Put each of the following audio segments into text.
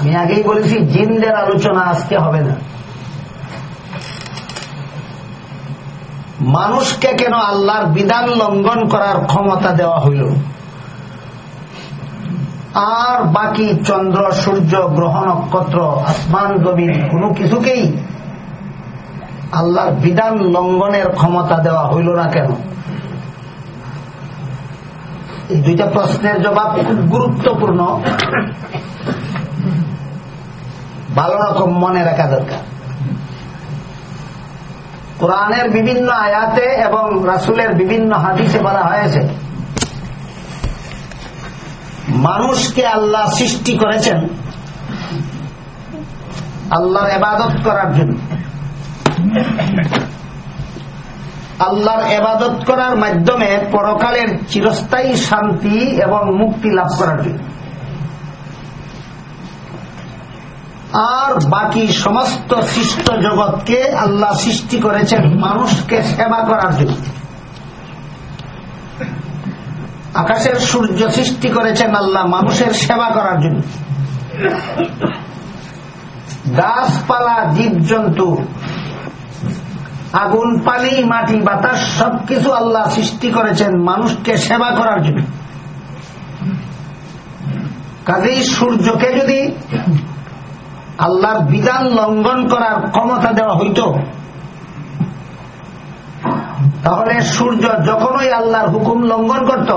আমি আগেই বলেছি, জিনদের আলোচনা আজকে হবে না। মানুষকে কেন আল্লাহর বিধান লঙ্ঘন করার ক্ষমতা দেওয়া হইল? আর বাকি চন্দ্র, সূর্য, গ্রহ, নক্ষত্র, আসমান, জমিন, কোনো কিছুকেই আল্লাহর বিধান লঙ্ঘনের ক্ষমতা দেওয়া হইল না কেন? এই দুইটা প্রশ্নের জবাব খুব গুরুত্বপূর্ণ। ভালো রকম মনে রাখা দরকার। কোরআনের বিভিন্ন আয়াতে এবং রাসুলের বিভিন্ন হাদিসে বলা হয়েছে, মানুষকে আল্লাহ সৃষ্টি করেছেন আল্লাহর এবাদত করার জন্য। আল্লাহর এবাদত করার মাধ্যমে পরকালের চিরস্থায়ী শান্তি এবং মুক্তি লাভ করার জন্য। আর বাকি সমস্ত সৃষ্ট জগৎকে আল্লাহ সৃষ্টি করেছেন মানুষকে সেবা করার জন্য। আকাশের সূর্য সৃষ্টি করেছেন আল্লাহ মানুষের সেবা করার জন্য। গাছপালা জীব জন্তু আগুন, পানি, মাটি, বাতাস, সবকিছু আল্লাহ সৃষ্টি করেছেন মানুষকে সেবা করার জন্য। কাজেই সূর্যকে যদি আল্লাহর বিধান লঙ্ঘন করার ক্ষমতা দেওয়া হইত। তাহলে সূর্য যখনই আল্লাহর হুকুম লঙ্ঘন করত,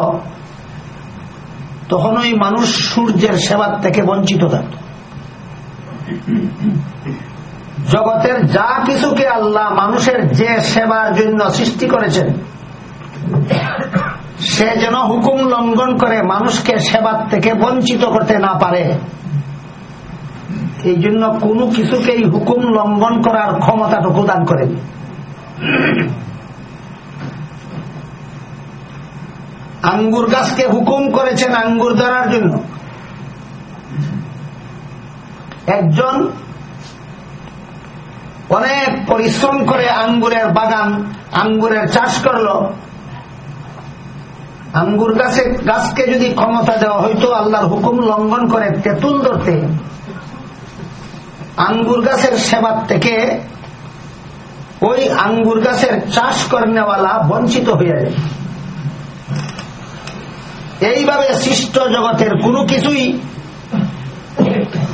তখনই মানুষ সূর্যের সেবার থেকে বঞ্চিত থাকত। জগতের যা কিছুকে আল্লাহ মানুষের যে সেবার জন্য সৃষ্টি করেছেন, সে যেন হুকুম লঙ্ঘন করে মানুষকে সেবার থেকে বঞ্চিত করতে না পারে। এই জন্য কোনো কিছুকেই হুকুম লঙ্ঘন করার ক্ষমতাটুকু দান করেন। আঙ্গুর গাছকে হুকুম করেছেন আঙ্গুর ধরার জন্য। একজন অনেক পরিশ্রম করে আঙ্গুরের বাগান, আঙ্গুরের চাষ করল। আঙ্গুর গাছে, গাছকে যদি ক্ষমতা দেওয়া হইতো, আল্লাহর হুকুম লঙ্ঘন করে তেঁতুল ধরতে আঙ্গুর গাছের সেবার থেকে ওই আঙ্গুর গাছের চাষ করেনেওয়ালা বঞ্চিত হয়ে যায়। এইভাবে সৃষ্ট জগতের কোনো কিছুই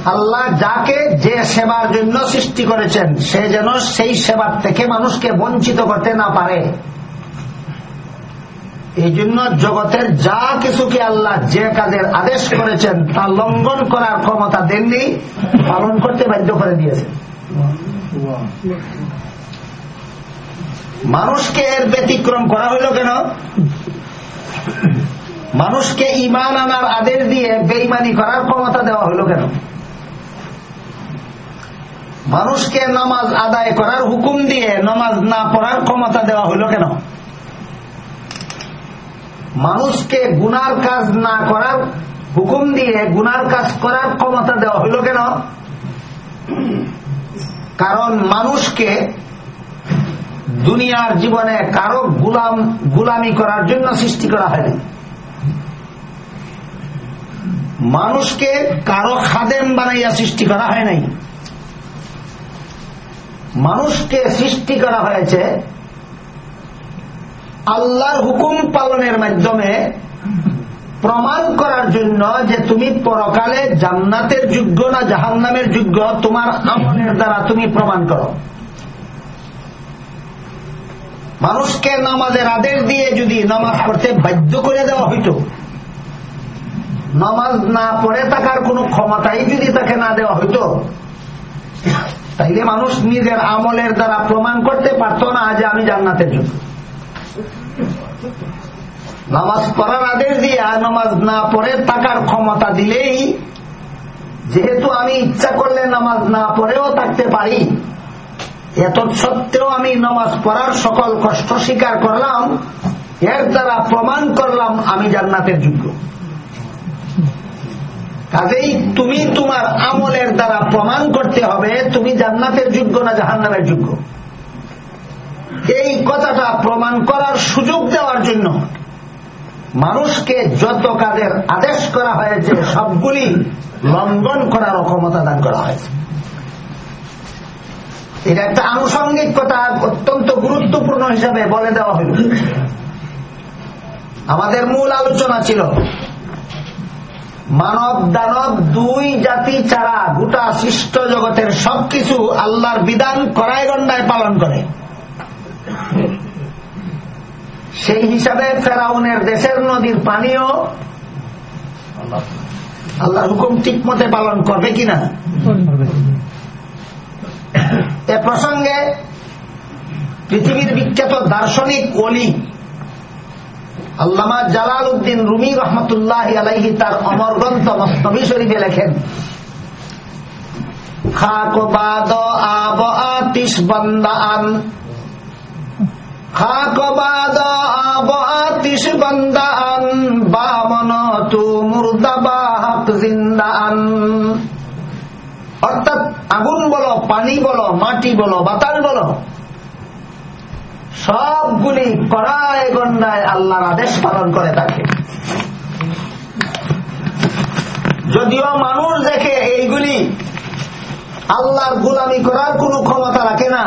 আল্লাহ যাকে যে সেবার জন্য সৃষ্টি করেছেন, সে যেন সেই সেবার থেকে মানুষকে বঞ্চিত করতে না পারে। এই জন্য জগতের যা কিছুকে আল্লাহ যে কাজের আদেশ করেছেন, তা লঙ্ঘন করার ক্ষমতা দেননি, পালন করতে বাধ্য করে দিয়েছেন। মানুষকে এর ব্যতিক্রম করা হইল কেন? মানুষকে ইমান আনার আদেশ দিয়ে বেইমানি করার ক্ষমতা দেওয়া হইল কেন? মানুষকে নামাজ আদায় করার হুকুম দিয়ে নামাজ না পড়ার ক্ষমতা দেওয়া হইল কেন? মানুষকে গুনার কাজ না করার হুকুম দিয়ে গুনার কাজ করার ক্ষমতা দেওয়া হইল কেন? কারণ মানুষকে দুনিয়ার জীবনে কারও গুলাম, গুলামি করার জন্য সৃষ্টি করা হয়নি। মানুষকে কারও খাদেম বানাইয়া সৃষ্টি করা হয় নাই। মানুষকে সৃষ্টি করা হয়েছে আল্লাহর হুকুম পালনের মাধ্যমে প্রমাণ করার জন্য যে তুমি পরকালে জান্নাতের যোগ্য না জাহান নামের যোগ্য, তোমার আমলের দ্বারা তুমি প্রমাণ করো। মানুষকে নামাজের আদেশ দিয়ে যদি নামাজ পড়তে বাধ্য করে দেওয়া হইত, নামাজ না পড়ে থাকার কোন ক্ষমতাই যদি তাকে না দেওয়া হইত, তাইলে মানুষ নিজের আমলের দ্বারা প্রমাণ করতে পারত না যে আমি জান্নাতের যোগ্য। নামাজ পড়ার আদেশ দিয়ে নামাজ না পড়ে থাকার ক্ষমতা দিলেই, যেহেতু আমি ইচ্ছা করলে নামাজ না পড়েও থাকতে পারি এত সত্ত্বেও আমি নামাজ পড়ার সকল কষ্ট স্বীকার করলাম, এর দ্বারা প্রমাণ করলাম আমি জান্নাতের যোগ্য। কাজেই তুমি তোমার আমলের দ্বারা প্রমাণ করতে হবে, তুমি জান্নাতের যোগ্য না জাহান্নামের যোগ্য। এই কথাটা প্রমাণ করার সুযোগ দেওয়ার জন্য মানুষকে যত কাজের আদেশ করা হয়েছে, সবগুলি লঙ্ঘন করার ক্ষমতা দান করা হয়েছে। এটা একটা আনুষঙ্গিক কথা, অত্যন্ত গুরুত্বপূর্ণ হিসাবে বলে দেওয়া হইল আমাদের মূল আলোচনা ছিল, মানব দানব দুই জাতি ছাড়া গোটা সৃষ্ট জগতের সবকিছু আল্লাহর বিধান করায় গন্ডায় পালন করে। সেই হিসাবে ফেরাউনের দেশের নদীর পানিও আল্লাহর হুকুম ঠিক মতে পালন করবে কিনা? এ প্রসঙ্গে পৃথিবীর বিখ্যাত দার্শনিক অলি আল্লামা জালাল উদ্দিন রুমি রহমতুল্লাহ আলাইহি তার অমর গ্রন্থ মস্তবি শরীফে লেখেন, খাক বাদ আব আতিস মুর্দাবা হক জিন্দান। অর্থাৎ আগুন বলো, পানি বলো, মাটি বলো, বাতাস বলো, সবগুলি কড়ায় গন্ডায় আল্লাহর আদেশ পালন করে থাকে। যদিও মানুষ দেখে এইগুলি আল্লাহর গোলামি করার কোন ক্ষমতা রাখে না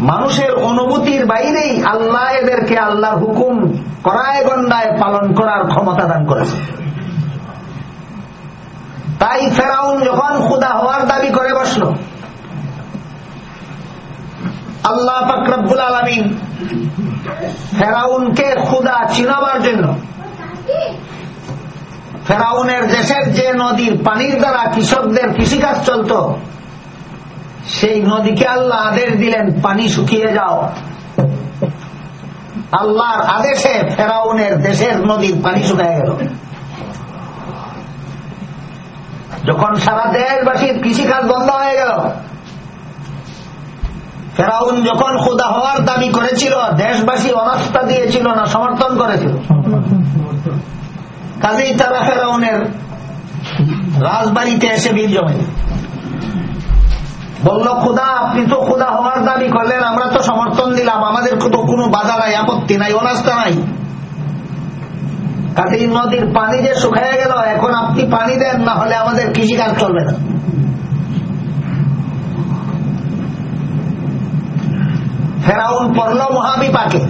মানুষের অনুভূতির বাইরেই আল্লাহ এদেরকে আল্লাহর হুকুম কড়ায় গন্ডায় পালন করার ক্ষমতা দান করেছে। তাই ফেরাউন যখন খুদা হওয়ার দাবি করে বসল, আল্লাহ ফাকরাবুল আলমিন ফেরাউনকে খুদা চিনাবার জন্য ফেরাউনের দেশের যে নদীর পানির দ্বারা কৃষকদের কৃষিকাজ চলত সেই নদীকে আল্লাহ আদেশ দিলেন, পানি শুকিয়ে যাও। আল্লাহর আদেশে ফেরাউনের দেশের নদীর পানি শুকিয়ে গেল। যখন সারা দেশবাসীর কৃষিকাজ বন্ধ হয়ে গেল, ফেরাউন যখন খুদা হওয়ার দাবি করেছিল, দেশবাসী অনাস্থা দিয়েছিল না, সমর্থন করেছিল। কাজেই তারা ফেরাউনের রাজবাড়িতে এসে বীর জমে বলল, খুদা, আপনি তো খুদা হওয়ার দাবি করলেন, আমরা তো সমর্থন দিলাম। আমাদের তো কোনো বাধা নাই, আপত্তি নাই, অনাস্থা নাই। কাজেই নদীর পানি যে শুকাইয়া গেল, এখন আপনি পানি দেন, না হলে আমাদের কৃষিকাজ চলবে না। ফেরাউন পড়ল মহাবিপাকে।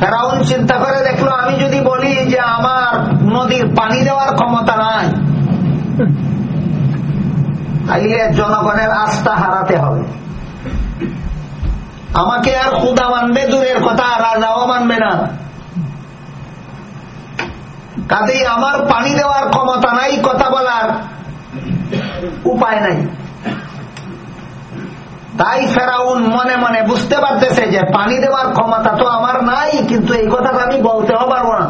ফেরাউন চিন্তা করে দেখল, আমি যদি বলি যে আমার নদীর পানি দেওয়ার ক্ষমতা নাই তাইলে জনগণের আস্থা হারাতে হবে। আমাকে আর খুদা মানবে দূরের কথা, রাজাও মানবে না। কাজেই আমার পানি দেওয়ার ক্ষমতা নাই, কথা বলার উপায় নাই। তাই ফেরাউন মনে মনে বুঝতে পারতেছে যে পানি দেওয়ার ক্ষমতা তো আমার নাই, কিন্তু এই কথাটা আমি বলতেও পারব না।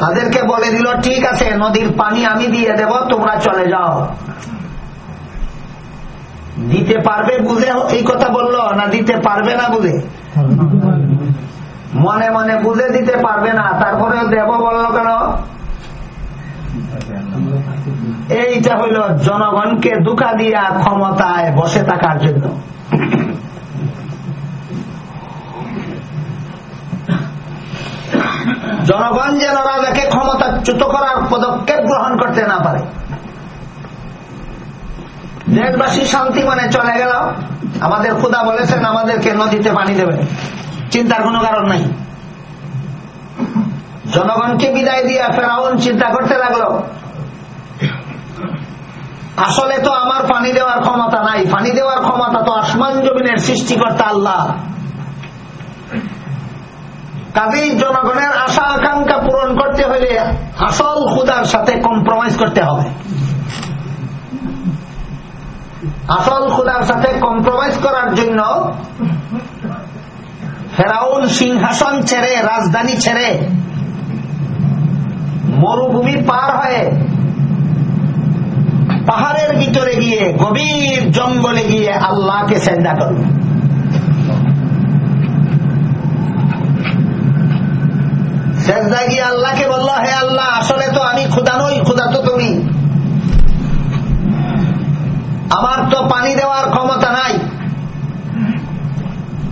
তাদেরকে বলে দিল, ঠিক আছে, নদীর পানি আমি দিয়ে দেব, তোমরা চলে যাও। দিতে পারবে বুঝে এই কথা বলল, না দিতে পারবে না বুঝে মনে মনে বুঝে দিতে পারবে না তারপরে দেব বলল কেন? এইটা হইল জনগণকে দুঃখা দিয়া ক্ষমতায় বসে থাকার জন্য। জনগণ যেন রাজাকে ক্ষমতাচ্যুত করার পদক্ষেপ গ্রহণ করতে না পারে। দেশবাসী শান্তি মানে চলে গেল। আমাদের খুদা বলেছেন, আমাদেরকে নদীতে পানি দেবে চিন্তার কোনো কারণ নাই। জনগণকে বিদায় দিয়ে ফেরাউন চিন্তা করতে লাগল। আসলে তো আমার পানি দেওয়ার ক্ষমতা নাই। পানি দেওয়ার ক্ষমতা তো আসমান জমিনের সৃষ্টিকর্তা আল্লাহ। কাজেই জনগণের আশা, আকাঙ্ক্ষা পূরণ করতে হলে আসল খুদার সাথে কম্প্রোমাইজ করতে হবে। আসল খুদার সাথে কম্প্রোমাইজ করার জন্য ফেরাউন সিংহাসন ছেড়ে, রাজধানী ছেড়ে মরুভূমি পার হয়ে পাহাড়ের ভিতরে গিয়ে, গভীর জঙ্গলে গিয়ে আল্লাহকে সেন্দা করবে। সেজদা গিয়ে আল্লাহকে বলল, হে আল্লাহ, আসলে তো আমি ক্ষুদা নই ক্ষুদা তো তুমি। আমার তো পানি দেওয়ার ক্ষমতা নাই।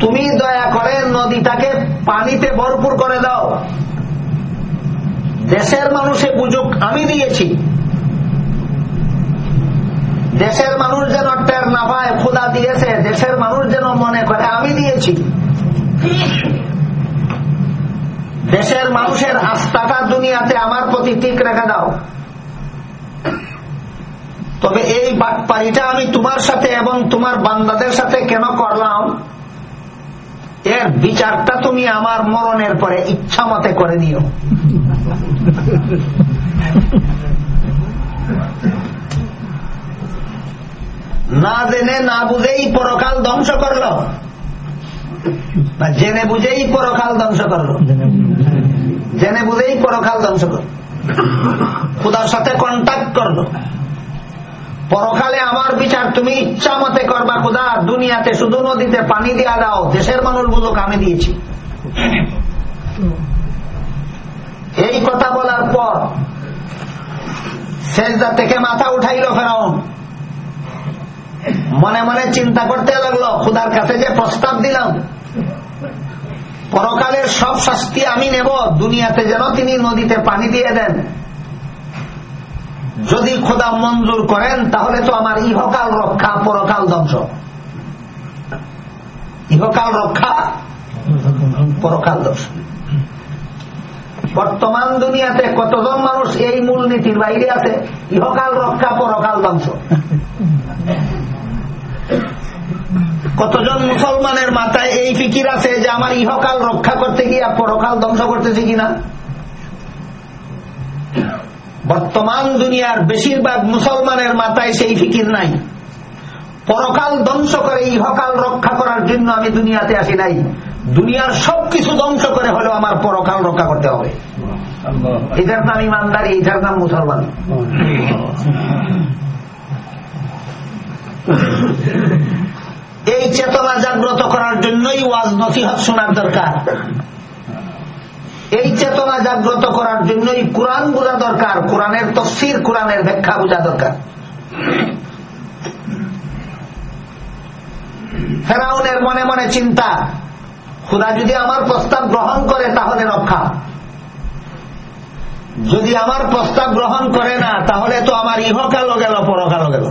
তুমি দয়া করে নদীটাকে পানিতে ভরপুর করে দাও। দেশের মানুষে বুঝুক, আমি দিয়েছি। দেশের মানুষ যেন টের না পায় খোদা দিয়েছে, দেশের মানুষ যেন মনে করে, আমি দিয়েছি। দেশের মানুষের আস্থাটা দুনিয়াতে আমার প্রতি ঠিক রেখে দাও। তবে এই বাটপাড়িটা আমি তোমার সাথে এবং তোমার বান্দাদের সাথে কেন করলাম? এর বিচারটা তুমি আমার মরণের পরে ইচ্ছা মতে করে দিও না জেনে না বুঝেই পরকাল ধ্বংস করল। জেনে বুঝেই পরকাল ধ্বংস করল। জেনে বুঝেই পরকাল ধ্বংস করল। খুদার সাথে কন্ট্যাক্ট করল। পরকালে আমার বিচার তুমি ইচ্ছা মতে করবা খুদা, দুনিয়াতে শুধু নদীতে পানি দিয়া দাও, দেশের মানুষ বুঝুক আমি দিয়েছি। এই কথা বলার পর শেষদার থেকে মাথা উঠাইল ফেরাউন। মনে মনে চিন্তা করতে লাগল, খুদার কাছে যে প্রস্তাব দিলাম পরকালের সব শাস্তি আমি নেব, দুনিয়াতে যেন তিনি নদীতে পানি দিয়ে দেন। যদি খোদা মঞ্জুর করেন, তাহলে তো আমার ইহকাল রক্ষা, পরকাল ধ্বংস। ইহকাল রক্ষা, পরকাল ধ্বংস। বর্তমান দুনিয়াতে কতজন মানুষ এই মূলনীতির বাইরে আছে? ইহকাল রক্ষা, পরকাল ধ্বংস। কতজন মুসলমানের মাথায় এই ফিকির আছে যে আমার ইহকাল রক্ষা করতে গিয়ে পরকাল ধ্বংস করতেছি কিনা? বর্তমান দুনিয়ার বেশিরভাগ মুসলমানের মাথায় সেই ফিকির নাই। পরকাল ধ্বংস করে, ইহকাল রক্ষা করার জন্য আমি দুনিয়াতে আসি নাই। দুনিয়ার সবকিছু ধ্বংস করে হলেও আমার পরকাল রক্ষা করতে হবে। এটার নাম ইমানদারি, এটার নাম মুসলমান। এই চেতনা জাগ্রত করার জন্যই ওয়াজ নসিহত শোনার দরকার। এই চেতনা জাগ্রত করার জন্যই কোরআন বোঝা দরকার, কোরআনের তফসির, কোরআনের ব্যাখ্যা বোঝা দরকার। ফেরাউনের মনে মনে চিন্তা, খুদা যদি আমার প্রস্তাব গ্রহণ করে তাহলে রক্ষা। যদি আমার প্রস্তাব গ্রহণ করে না, তাহলে তো আমার ইহকালও গেল পরকালও গেল।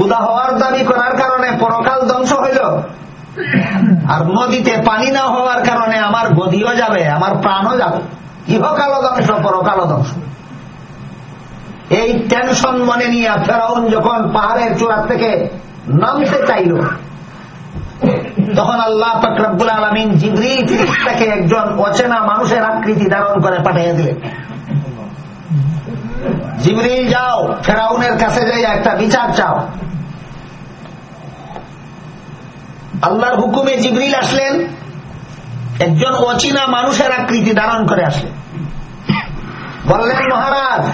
খুদা হওয়ার দাবি করার কারণে পরকাল ধ্বংস হইল। আর নদীতে পানি না হওয়ার কারণে আমার গদিও যাবে, আমার প্রাণও যাবে। ইহকাল ধ্বংস পরকাল ধ্বংস। এই টেনশন মনে নিয়ে ফেরাউন যখন পাহাড়ের চূড়ার থেকে নামতে চাইল, তখন আল্লাহ ফকরাবুল আলমিন জিবরি ফিরিস্তাকে একজন অচেনা মানুষের আকৃতি ধারণ করে পাঠিয়ে দিলেন। জিবরিল, যাও, ফেরাউনের কাছে যাই একটা বিচার চাও। আল্লাহর হুকুমে জিবরিল আসলেন, একজন অচেনা মানুষের আকৃতি ধারণ করে আসলেন। বললেন, মহারাজ,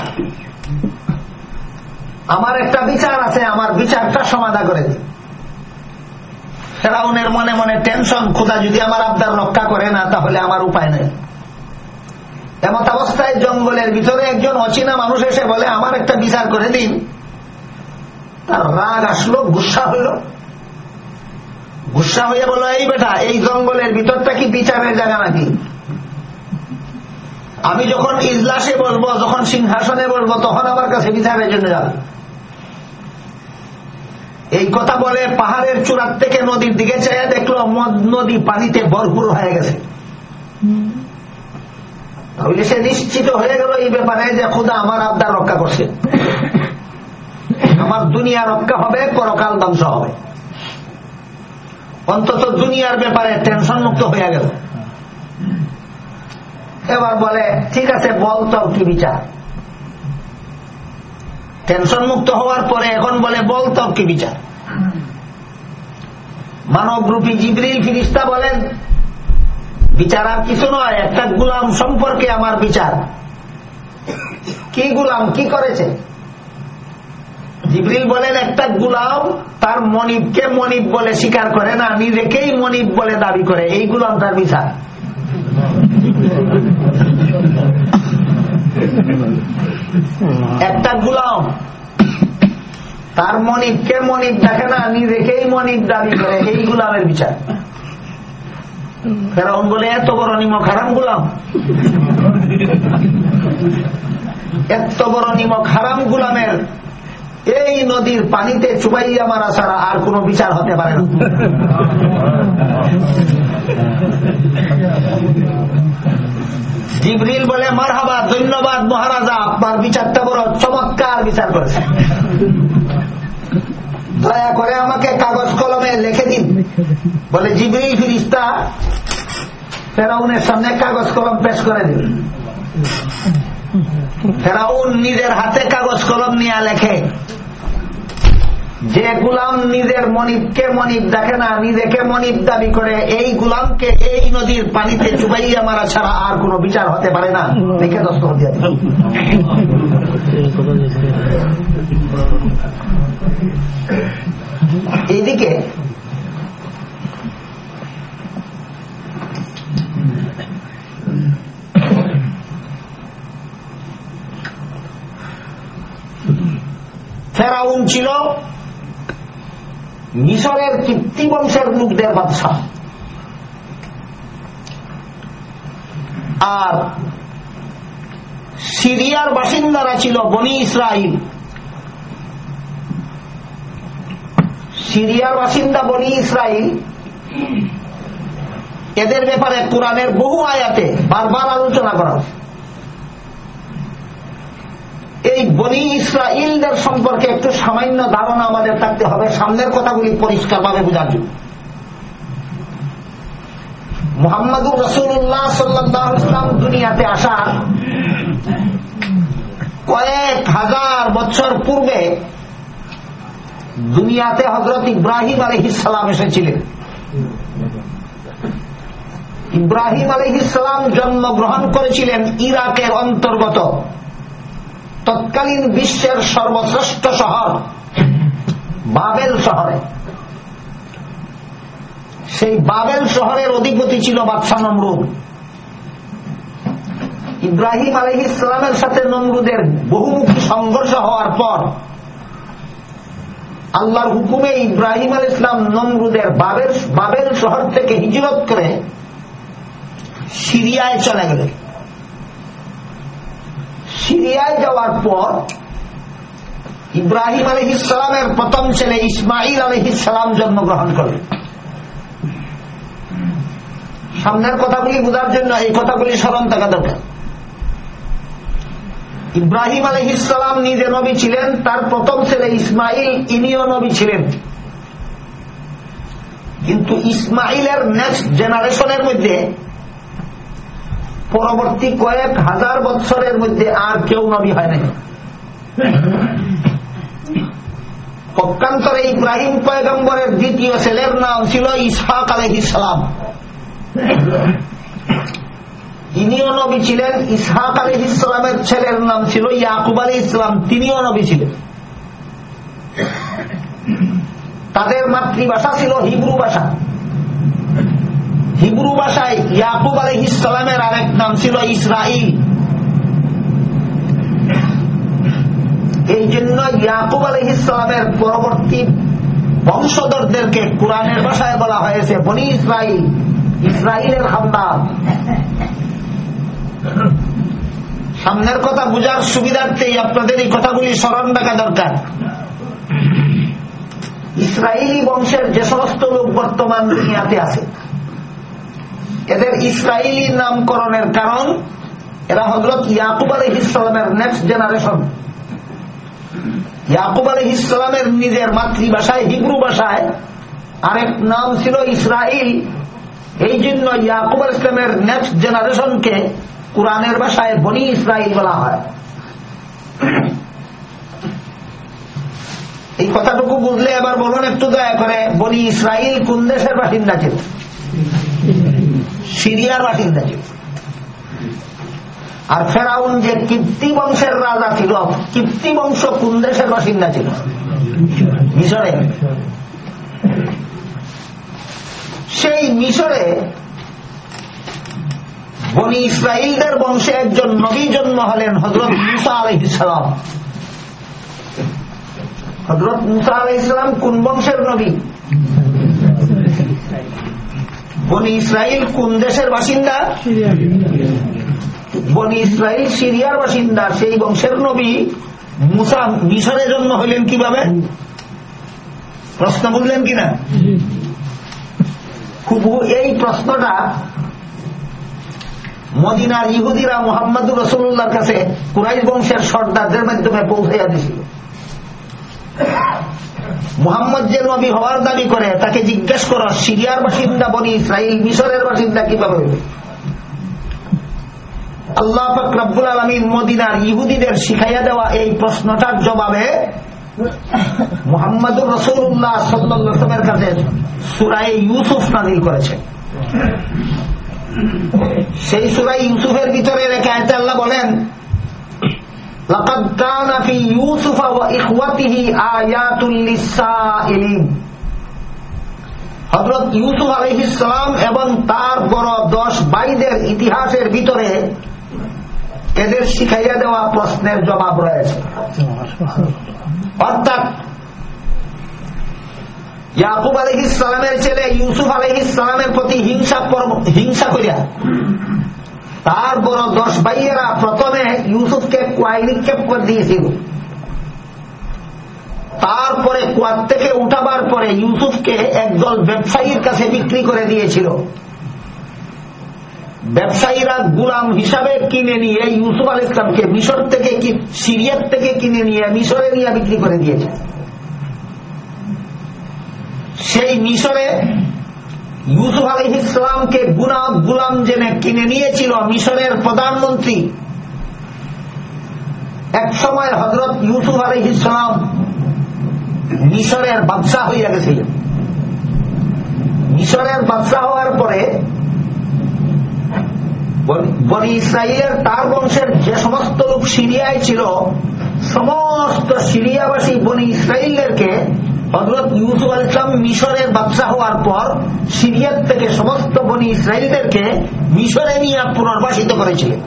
আমার একটা বিচার আছে, আমার বিচারটা সমাধা করে ফেরাউনের মনে মনে টেনশন, খোদা যদি আমার আবদার রক্ষা করে না, তাহলে আমার উপায় নেই। এমত অবস্থায় জঙ্গলের ভিতরে একজন অচেনা মানুষ এসে বলে, আমার একটা বিচার করে দিন। তার রাগ আসলো, গুসা হইল গুসা হয়ে বলো, এই বেটা, এই জঙ্গলের ভিতরটা কি বিচারের জায়গা নাকি? আমি যখন ইজলাসে বলব, যখন সিংহাসনে বলব, তখন আমার কাছে বিচারের জন্য যাবে। এই কথা বলে পাহাড়ের চূড়ার থেকে নদীর দিকে চেয়ে দেখল নদী পানিতে ভরপুর হয়ে গেছে। তাহলে সে নিশ্চিত হয়ে গেল এই ব্যাপারে যে খুদা আমার আবদার রক্ষা করছে। আমার দুনিয়া রক্ষা হবে, পরকাল ধ্বংস হবে। অন্তত দুনিয়ার ব্যাপারে টেনশন মুক্ত হয়ে গেল। এবার বলে, ঠিক আছে, বল তোর কি বিচার? টেনশন মুক্ত হওয়ার পরে এখন বলে, বল তোর কি বিচার? মানবরূপী জিবরিল ফিরিস্তা বলেন, বিচার আর কিছু নয়, একটা গুলাম সম্পর্কে আমার বিচার। কি গুলাম? কি করেছে? জিবরিল বলেন, একটা গুলাম তার মনিবকে মনিব বলে স্বীকার করে না নিজেকেই মনিব বলে দাবি করে। এই গুলাম তার বিচার। একটা গুলাম তার মনিবকে মনিব দেখে না নিজেকেই মনিব দাবি করে, এই গুলামের বিচার। ফেরাউন বলে, এত বড় নিমক হারাম গুলাম। এত বড় নিমক হারাম গুলামের এই নদীর পানিতে চুবাইয়া মারা ছাড়া আর কোন বিচার হতে পারে না। জিবরিল বলে, মারহাবা, ধন্যবাদ মহারাজা, আপনার বিচারটা বড় চমৎকার বিচার করেছে দয়া করে আমাকে কাগজ কলমে লিখে দিন। বলে জিবরিল ফিরিস্তা ফেরাউনের সামনে কাগজ কলম পেশ করে দিন ফেরাউন নিজের হাতে কাগজ কলম নিয়ে লেখে যে গুলাম নিজের মনিবকে মনিব দেখে না, নিজেকে মনিব দাবি করে, এই গুলামকে এই নদীর পানিতে চুবাইয়া মারা ছাড়া আর কোন বিচার হতে পারে না দেখে দস্ত দিল। এইদিকে ছিল মিশরের কীর্তি বংশের লোকদের বাদশাহ আর সিরিয়ার বাসিন্দারা ছিল বনি ইসরাইল সিরিয়ার বাসিন্দা বনি ইসরাইল, এদের ব্যাপারে কোরআনের বহু আয়াতে বারবার আলোচনা করা হয়েছে। এই বনি ইসরাইলদের সম্পর্কে একটু সামান্য ধারণা আমাদের থাকতে হবে। সামনের কথাগুলি পরিষ্কারভাবে বোঝার জন্য। মোহাম্মদুর রসুল্লাহ সাল্লাম দুনিয়াতে আসা কয়েক হাজার বছর পূর্বে দুনিয়াতে হজরত ইব্রাহিম আলহিসাম এসেছিলেন। ইব্রাহিম আলহিসাম জন্মগ্রহণ করেছিলেন ইরাকের অন্তর্গত। তৎকালীন বিশ্বের সর্বশ্রেষ্ঠ শহর বাবেল শহরে। সেই বাবেল শহরের অধিপতি ছিল বাদশাহ নমরুদ। ইব্রাহিম আলহ ইসলামের সাথে নমরুদের বহুমুখী সংঘর্ষ হওয়ার পর আল্লাহর হুকুমে ইব্রাহিম আল ইসলাম নমরুদের বাবেল বাবেল শহর থেকে হিজরত করে সিরিয়ায় চলে গেলেন। সিরিয়ায় যাওয়ার পর ইব্রাহিম আলহ ইসলামের প্রথম ছেলে ইসমাইল আলহ ইসলাম জন্মগ্রহণ করলেন সামনের কথাগুলি বোঝার জন্য এই কথাগুলি স্মরণ থাকা দরকার। ইব্রাহিম আলহ ইসলাম নিজে নবী ছিলেন, তার প্রথম ছেলে ইসমাইল ইনিও নবী ছিলেন। কিন্তু ইসমাইলের নেক্সট জেনারেশনের মধ্যে পরবর্তী কয়েক হাজার বৎসরের মধ্যে আর কেউ নবী হয় নাই। পক্ষান্তরে ইব্রাহিম পয়গম্বরের দ্বিতীয় ছেলের নাম ছিল ইসহাক ইসলাম ইনিও নবী ছিলেন, ইসহাক আলী ইসলামের ছেলের নাম ছিল ইয়াকুব আলী ইসলাম তিনিও নবী ছিলেন। তাদের মাতৃভাষা ছিল হিব্রু ভাষা। হিব্রু ভাষায় ইয়াকুব আলী ইসলামের আরেক নাম ছিল ইসরাইল এই জন্য ইয়াকুব আলী ইসলামের পরবর্তী বংশধরদেরকে কোরআনের ভাষায় বলা হয়েছে বনি ইসরাইল ইসরায়েলের খান্দান সামনের কথা বুঝার সুবিধার্থেই আপনাদের এই কথাগুলি স্মরণ রাখা দরকার। ইসরায়েলি বংশের যে সমস্ত লোক বর্তমান দুনিয়াতে আছে এদের ইসরায়েলি নামকরণের কারণ, এরা হজরত ইয়াকুব আলহ ইসলামের নেক্সট জেনারেশন ইয়াকুব আলহ ইসলামের নিজের মাতৃভাষায়, হিব্রু ভাষায় আরেক নাম ছিল ইসরায়েল এই জন্য ইয়াকুব আল ইসলামের নেক্সট জেনারেশনকে কোরআনের ভাষায় বনি ইসরায়েল বলা হয়। এই কথাটুকু বুঝলে এবার বলুন, একটু দয়া করে, বনি ইসরায়েল কোন দেশের বাসিন্দা ছিল? সিরিয়ার বাসিন্দা ছিল আর ফেরাউন যে কীর্তি বংশের রাজা ছিল, কীর্তি বংশ কোন দেশের বাসিন্দা ছিল? মিশরে। সেই মিশরে বনি ইসরায়েলদের বংশে একজন নবী জন্ম হলেন হজরত মুসা আলহিসাম হজরত মুসা আলহ ইসলাম কোন বংশের নবী? বনি ইসরায়েল কোন দেশের বাসিন্দা? বনি ইসরায়েল সিরিয়ার বাসিন্দা, সেই বংশের নবী মুসা মিশরে জন্ম হইলেন কীভাবে? প্রশ্ন বুঝলেন কিনা? খুব এই প্রশ্নটা মদিনার ইহুদিরা মোহাম্মদুর রসুল্লাহর কাছে কুরাইশ বংশের সর্দারদের মাধ্যমে পৌঁছাইয়া দিছিল। মোহাম্মদ যে নবী হওয়ার দাবি করে, তাকে জিজ্ঞেস করো, সিরিয়ার বাসিন্দা বনি ইসরায়েল মিশরের বাসিন্দা কীভাবে আল্লাহ আলমী মদিনার ইহুদিদের শিখাইয়া দেওয়া এই প্রশ্নটার জবাবে মোহাম্মদুর রসুল্লাহ কাছে সুরাই ইউসুফ নাজিল করেছে। সেই সুরাই ইউসুফের ভিতরে রেখে আল্লাহ বলেন لقد كان في يوسف وإخوته آيات للسائلين হজরত ইউসুফ আলহিসাম এবং তার বড় দশ বাইদের ইতিহাসের ভিতরে এদের শিখাইয়া দেওয়া প্রশ্নের জবাব রয়েছে অর্থাৎ ইয়াকুব আলহ ইসলামের ছেলে ইউসুফ আলহ ইসলামের প্রতি হিংসা হিংসা করিয়া তার বড় দশ ভাইয়েরা প্রথমে ইউসুফকে কুয়াই নিক্ষেপ করে দিয়েছিল। তারপরে কুয়ার থেকে উঠাবার পরে ইউসুফকে একদল ব্যবসায়ীর কাছে বিক্রি করে দিয়েছিল। ব্যবসায়ীরা গুলাম হিসাবে কিনে নিয়ে ইউসুফ আল ইসলামকে মিশর থেকে সিরিয়ার থেকে কিনে নিয়ে মিশরে নিয়ে বিক্রি করে দিয়েছে। সেই মিশরে ইউসুফ আলহ ইসলামকে গুলাম গুলাম জেনে কিনে নিয়েছিল মিশরের প্রধানমন্ত্রী। এক সময় হজরত ইউসুফ আলহ ইসলাম মিশরের বাদশাহ হইয়া গেছিলেন। মিশরের বাদশাহ হওয়ার পরে বনি ইসরায়েলের তার বংশের যে সমস্ত লোক সিরিয়ায় ছিল, সমস্ত সিরিয়াবাসী বনি ইসরায়েলদেরকে হজরত ইউসুফ আল ইসলাম মিশরের বাদশাহ হওয়ার পর সিরিয়ার থেকে সমস্ত বনি ইসরায়েলদেরকে মিশরে নিয়ে পুনর্বাসিত করেছিলেন।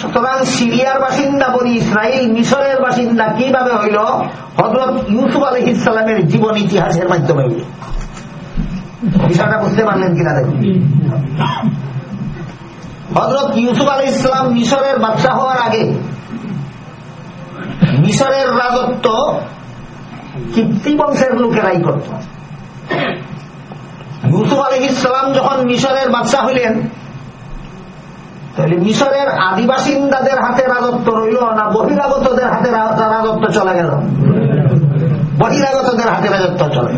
সুতরাং সিরিয়ার বাসিন্দা বনি ইসরায়েল মিশরের বাসিন্দা কীভাবে হইল? হজরত ইউসুফ আলহ ইসলামের জীবন ইতিহাসের মাধ্যমে হইল। বিষয়টা বুঝতে পারলেন কিনা দেখুন। হজরত ইউসুফ আলহ ইসলাম মিশরের বাদশাহ হওয়ার আগে মিশরের রাজত্ব কীর্তি বংশের লোকেরাই করত। ইউসুফ আলহ ইসলাম যখন মিশরের বাদশাহ হইলেন, তাহলে মিশরের আদিবাসিন্দাদের হাতে রাজত্ব রইল না বহিরাগতদের হাতে রাজত্ব চলে গেল? বহিরাগতদের হাতে রাজত্ব চলে।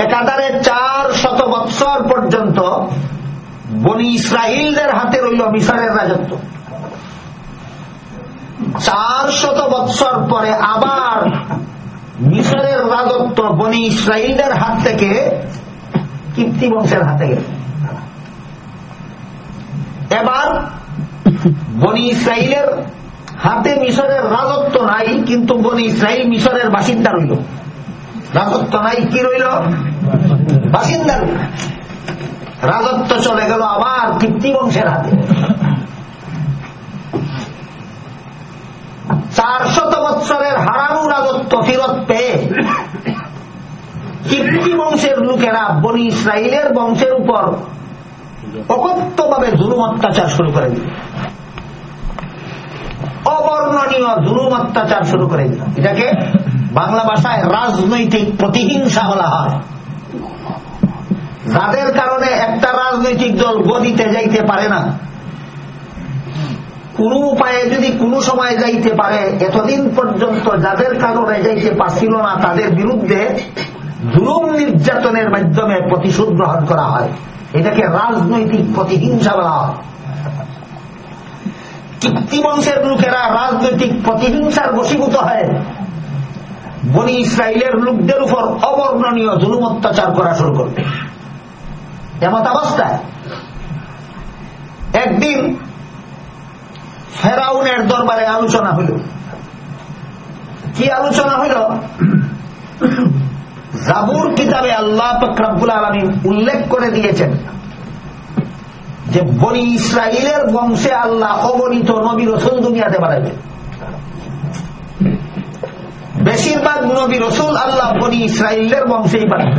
একাধারে চার শত বৎসর পর্যন্ত বনি ইসরাহিলদের হাতে রইল মিশরের রাজত্ব। চার শত বৎসর পরে আবার মিশরের রাজত্ব বনি ইসরাইলদের হাত থেকে কীর্তি বংশের হাতে গেল। এবার বনি ইসরাইলের হাতে মিশরের রাজত্ব নাই, কিন্তু বনি ইসরাইল মিশরের বাসিন্দা রইল। রাজত্ব নাই, কি রইল? বাসিন্দা রইল। রাজত্ব চলে গেল আবার কীর্তি বংশের হাতে। চারশত বৎসরের হারানো রাজত্ব ফেরত পেয়ে কীর্তি বংশের লোকেরা বনি ইসরায়েলের বংশের উপর অকথ্য ভাবে জুলুম অত্যাচার শুরু করে দিল। অবর্ণনীয় জুলুম অত্যাচার শুরু করে দিল। এটাকে বাংলা ভাষায় রাজনৈতিক প্রতিহিংসা বলা হয়। যাদের কারণে একটা রাজনৈতিক দল গদিতে যাইতে পারে না কোন উপায়ে যদি কোনো সময় যাইতে পারে, এতদিন পর্যন্ত যাদের কারণে যাইতে পারছিল না, তাদের বিরুদ্ধে জুলুম নির্যাতনের মাধ্যমে প্রতিশোধ গ্রহণ করা হয়। এটাকে রাজনৈতিক প্রতিহিংসা বলা হয়। কীর্তিবংশের লোকেরা রাজনৈতিক প্রতিহিংসার বসীভূত হয়। বনি ইসরায়েলের লোকদের উপর অবর্ণনীয় জুলুম অত্যাচার করা শুরু করবে। এমত অবস্থায় একদিন ফেরাউনের দরবারে আলোচনা হইল কি আলোচনা হইল জাবুর কিতাবে আল্লাহ ফকরাবুল আলমী উল্লেখ করে দিয়েছেন যে বনি ইসরায়েলের বংশে আল্লাহ অগণিত নবী রসুল দুনিয়াতে বাড়াইবে বেশিরভাগ নবী রসুল আল্লাহ বনি ইসরায়েলের বংশেই পাঠান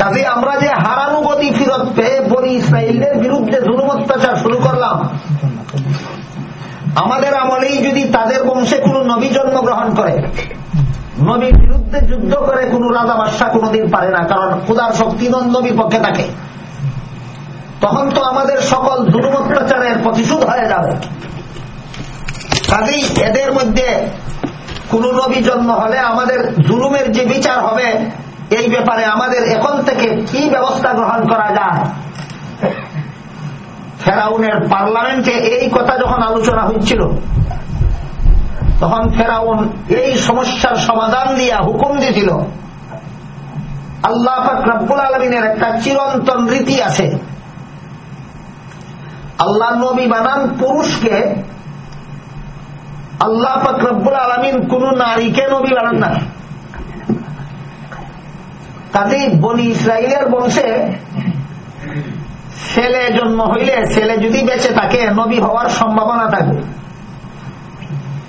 কাজে আমরা যে হারানুগতি ফিরত পেয়ে বনি ইসরায়েলের বিরুদ্ধে জুলুম অত্যাচার শুরু করলাম আমাদের আমলেই যদি তাদের বংশে কোন নবী জন্মগ্রহণ করে, নবীর বিরুদ্ধে যুদ্ধ করে, কোন রাজা বাদশাহ কোনদিন পারে না, কারণ ক্ষুদার শক্তি নবীর পক্ষে থাকে। তখন তো আমাদের সকল জুলুম অত্যাচারের প্রতিশোধ হয়ে যাবে। কাজেই এদের মধ্যে কোন নবী জন্ম হলে আমাদের জুলুমের যে বিচার হবে, এই ব্যাপারে আমাদের এখন থেকে কি ব্যবস্থা গ্রহণ করা যায়? ফেরাউনের পার্লামেন্টে এই কথা যখন আলোচনা হচ্ছিল, তখন ফেরাউন এই সমস্যার সমাধান দিয়া হুকুম দিয়েছিল আল্লাহ রব্বুল আলমিনের একটা চিরন্তন রীতি আছে। আল্লাহ নবী বানান পুরুষকে, আল্লাহ রব্বুল আলমিন কোন নারীকে নবী বানান না। কাজেই বনি ইসরায়েলের বংশে ছেলে জন্ম হইলে ছেলে যদি বেঁচে থাকে, নবী হওয়ার সম্ভাবনা থাকবে।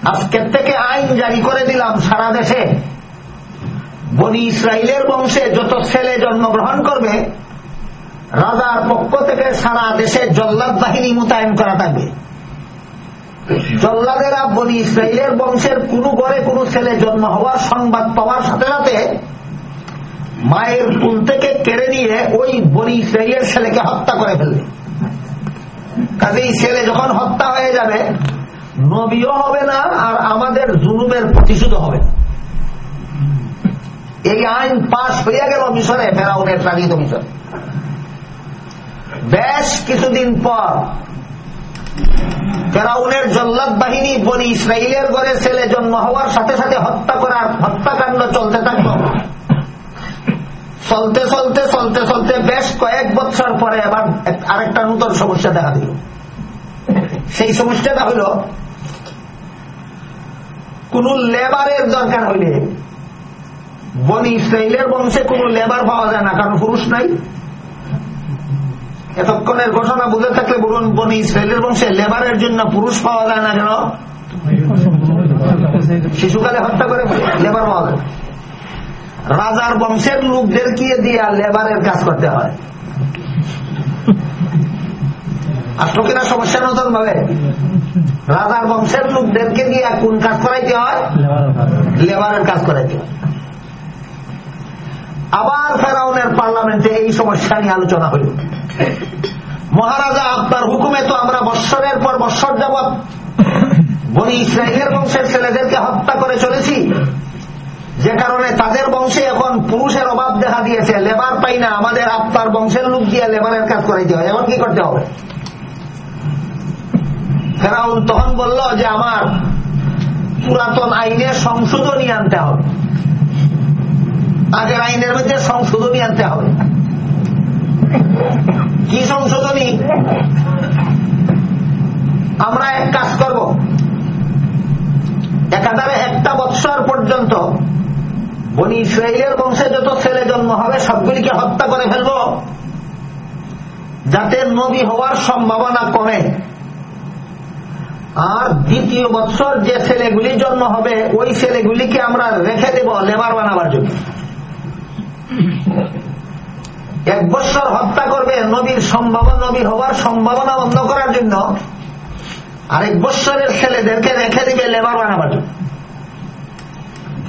আজকের থেকে আইন জারি করে দিলাম সারা দেশে। বনি ইসরায়েলের বংশে যত ছেলে জন্মগ্রহণ করবে, রাজার পক্ষ থেকে সারা দেশে জল্লাদ বাহিনী মোতায়েন করা থাকবে। জল্লাদেরা বনি ইসরায়েলের বংশের কোনো ঘরে কোনো ছেলে জন্ম হওয়ার সংবাদ পাওয়ার সাথে সাথে মায়ের কুল থেকে কেড়ে নিয়ে ওই বনি ইসরায়েলের ছেলেকে হত্যা করে ফেলবে। কাজেই ছেলে যখন হত্যা হয়ে যাবে, নবীও হবে না আর আমাদের জুলুমের প্রতিশোধ হবে এই আইন পাশ হইয়া গেল মিশরে ফেরাউনের প্রাণিত মিশরে বেশ কিছুদিন পর ফেরাউনের জল্লাদ বাহিনী বনি ইসরায়েলের ঘরে ছেলে জন্ম হওয়ার সাথে সাথে হত্যা করার হত্যাকাণ্ড চলতে থাকল। চলতে চলতে চলতে চলতে বেশ কয়েক বছর পরে এবার আরেকটা নতুন সমস্যা দেখা দিল। সেই সমস্যাটা হইল কোন লেবারের দরকার হইলে। বনি ইসরায়েলের বংশে কোন লেবার পাওয়া যায় না, কারণ পুরুষ নাই। এতক্ষণের ঘটনা বুঝে থাকলে বলুন, বনি ইসরায়েলের বংশে লেবারের জন্য পুরুষ পাওয়া যায় না কেন? শিশুকালে হত্যা করে লেবার পাওয়া যায়। রাজার বংশের লোকদেরকে দিয়া লেবারের কাজ করতে হয়? কিনা সমস্যা নতুন ভাবে। রাজার বংশের লোকদেরকে দিয়া কোন কাজ করাইতে হয়? লেবারের কাজ করাইতে হয়। আবার ফেরাউনের পার্লামেন্টে এই সমস্যা নিয়ে আলোচনা হইল। মহারাজা আপনার হুকুমে তো আমরা বৎসরের পর বৎসর যাবৎ বনি ইসরায়েলের বংশের ছেলেদেরকে হত্যা করে চলেছি। যে কারণে তাদের বংশে এখন পুরুষের অভাব দেখা দিয়েছে। লেবার পাই না, আমাদের আপনার বংশের লোক দিয়ে লেবারের কাজ করাইতে হয়। এখন কি করতে হবে? ফেরাউন তখন বলল যে, আমার পুরাতন আইনে সংশোধনী আনতে হবে। আগের আইনের মধ্যে সংশোধনী আনতে হবে। কি সংশোধনী? আমরা এক কাজ করব। একাধারে একটা বৎসর পর্যন্ত বনি ইসরায়েলের বংশে যত ছেলে জন্ম হবে, সবগুলিকে হত্যা করে ফেলব। যাতে নবী হওয়ার সম্ভাবনা কমে। আর দ্বিতীয় বৎসর যে ছেলেগুলি জন্ম হবে, ওই ছেলেগুলিকে আমরা রেখে দেব লেবার বানাবার জন্য। এক বৎসর হত্যা করবে নবীর সম্ভাবনা, নবী হওয়ার সম্ভাবনা বন্ধ করার জন্য, আরেক বৎসরের ছেলেদেরকে রেখে দিবে লেবার বানাবার জন্য।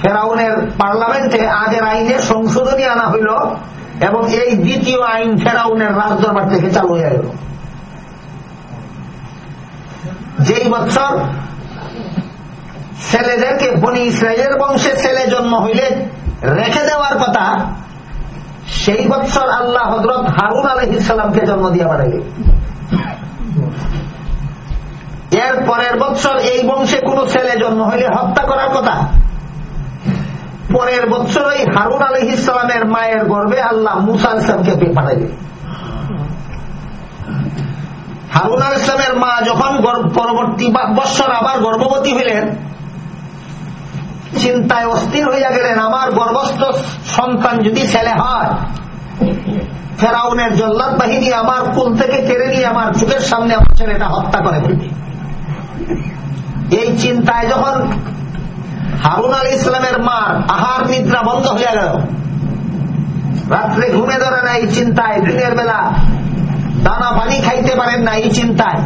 ফেরাউনের পার্লামেন্টে আগের আইনে সংশোধনী আনা হইল এবং এই দ্বিতীয় আইন ফেরাউনের রাজদরবার থেকে চালু হয়ে গেল। যেই বছর ছেলেদেরকে বনি ইসরায়েলের বংশে ছেলে জন্ম হইলে রেখে দেওয়ার কথা, সেই বছর আল্লাহ হজরত হারুন আলহিসামকে জন্ম দিয়ে বাড়াইলেন এর পরের বছর এই বংশে কোন ছেলে জন্ম হইলে হত্যা করার কথা পরের বছর ওই হারুন আলহ ইসলামের মায়ের গর্বে আল্লাহ মুসা ইসলামকে পাঠাইলেন হারুন আল ইসলামের মা যখন পরবর্তী বৎসর আবার গর্ভবতী হইলেন চিন্তায় অস্থির হইয়া গেলেন, আমার গর্ভস্থ সন্তান যদি ছেলে হয়, ফেরাউনের জল্লাদ বাহিনী আমার কুল থেকে কেড়ে নিয়ে আমার চোখের সামনে আমার ছেলেটা হত্যা করে ফেলবে। এই চিন্তায় যখন হারুন আলী ইসলামের মার আহার নিদ্রা বন্ধ হয়ে গেল। রাত্রে ঘুমে ধরে না এই চিন্তায়, দিনের বেলা দানা পানি খাইতে পারেন না এই চিন্তায়।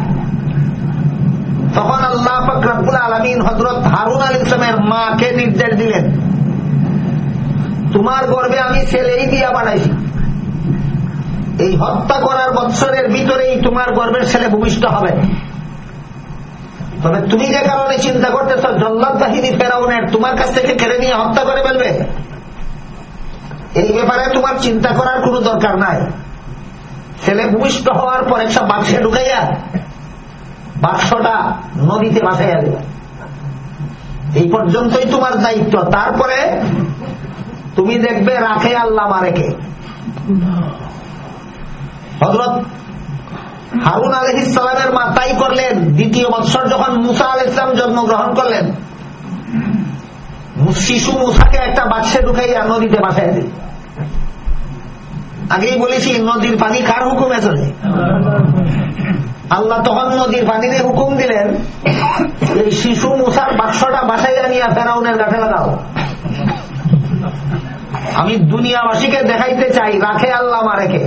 তখন আল্লাহ ফকরাবুল আলমিন হজরত হারুন আল ইসলামের মাকে নির্দেশ দিলেন, তোমার গর্বে আমি ছেলেই দিয়া বানাইছি। এই হত্যা করার বৎসরের ভিতরেই তোমার গর্বের ছেলে ভূমিষ্ঠ হবে। তবে তুমি যে কারণে চিন্তা করতেছ, জল্লাদ বাহিনী ফেরাউনের তোমার কাছ থেকে কেড়ে নিয়ে হত্যা করে ফেলবে? এই ব্যাপারে তোমার চিন্তা করার কোনো দরকার নাই। ছেলে ভূমিষ্ঠ হওয়ার পর একটা বাক্সে ঢুকাইয়া বাক্সটা নদীতে বাসাইয়া দেবে। এই পর্যন্তই তোমার দায়িত্ব। তারপরে তুমি দেখবে রাখে আল্লাহ মারেকে। হজরত হারুন আলহ ইসলামের মা তাই করলেন। দ্বিতীয় বৎসর যখন মুসা আল ইসলাম জন্মগ্রহণ করলেন, শিশু মুসাকে একটা বাক্সে ঢুকাইয়া নদীতে বাসায় দিল। আগেই বলেছি, নদীর পানি কার হুকুমে চলে? আল্লাহ তখন নদীর পানিতে হুকুম দিলেন, এই শিশু মুসার বাক্সটা বাসায় আনিয়া ফেরাউনের গাঠে লাগাও। আমি দুনিয়াবাসীকে দেখাইতে চাই, রাখে আল্লাহ মারেকে।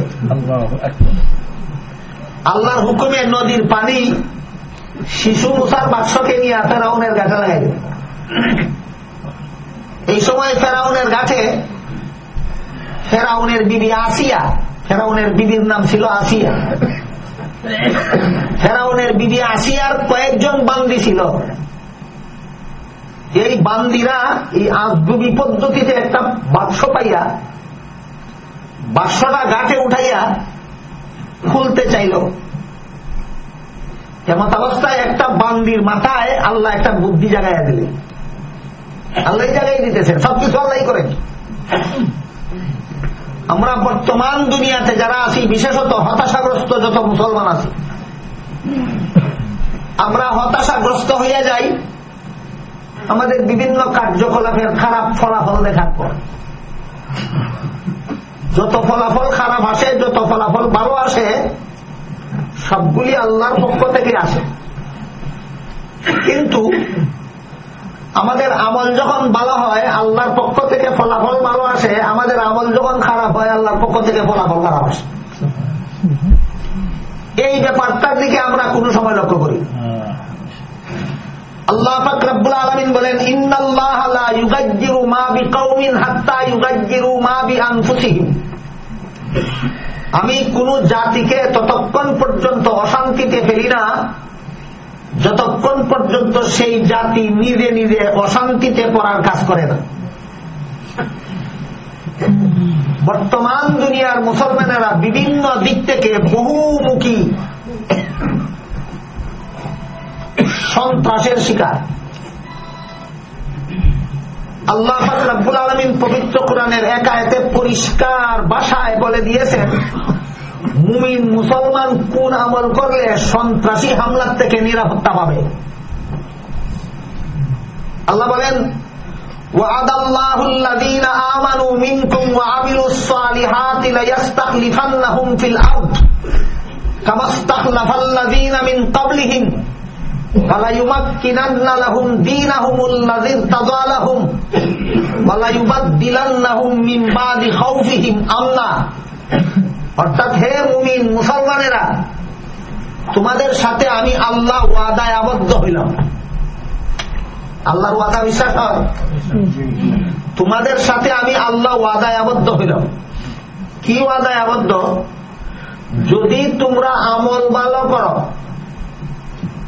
আল্লাহর হুকুমে নদীর পানি শিশু মুসার বাক্সকে নিয়ে ফেরাউনের গাছে লাগাই দেবে এই সময় ফেরাউনের গাছে ফেরাউনের বিবি আসিয়া, ফেরাউনের বিবির নাম ছিল আসিয়া। ফেরাউনের বিবি আসিয়ার কয়েকজন বান্দি ছিল। এই বান্দিরা এই আজগুবি পদ্ধতিতে একটা বাক্স পাইয়া, বাক্সটা গাটে উঠাইয়া খুলতে চাইল। এমন অবস্থায় একটা বান্দির মাথায় আল্লাহ একটা বুদ্ধি জাগাইয়া দিলেন। আল্লাহ জাগাই দিতেছেন, সবকিছু আল্লাহ করেন। আমরা বর্তমান দুনিয়াতে যারা আছি, বিশেষত হতাশাগ্রস্ত যত মুসলমান আছি, আমরা হতাশাগ্রস্ত হইয়া যাই, আমাদের বিভিন্ন কার্যকলাপের খারাপ ফলাফল দেখার পর। যত ফলাফল খারাপ আসে, যত ফলাফল ভালো আসে, সবগুলি আল্লাহর পক্ষ থেকে আসে। কিন্তু আমাদের আমল যখন ভালো হয়, আল্লাহর পক্ষ থেকে ফলাফল ভালো আসে, আমাদের আমল যখন খারাপ হয়, আল্লাহর পক্ষ থেকে ফলাফল খারাপ আসে। এই ব্যাপারটার দিকে আমরা কোনো সময় লক্ষ্য করি আল্লাহ বলেন আমি কোন জাতিকে ততক্ষণ পর্যন্ত অশান্তিতে ফেলি না, যতক্ষণ পর্যন্ত সেই জাতি নিজে নিজে অশান্তিতে পড়ার কাজ করে না। বর্তমান দুনিয়ার মুসলমানেরা বিভিন্ন দিক থেকে বহুমুখী সন্ত্রাসের শিকার। আল্লাহ রাব্বুল আলমিন পবিত্র কোরআনের একায়তে পরিষ্কার বাসায় বলে দিয়েছেন মুমিন মুসলমান কোন আমল করলে সন্ত্রাসী হামলার থেকে নিরাপত্তা পাবে আল্লাহ বলেন وعد الله الذين آمنوا منكم وعملوا الصالحات ليستخلفنهم في الأرض كما استخلف الذين من قبلهم মুসলমানেরা, তোমাদের সাথে আমি আল্লাহ ওয়াদায় আবদ্ধ হইলাম। আল্লাহর ওয়াদা বিশ্বাস হয়? তোমাদের সাথে আমি আল্লাহ ওয়াদায় আবদ্ধ হইলাম। কি ওয়াদায় আবদ্ধ? যদি তোমরা আমল ভালো করো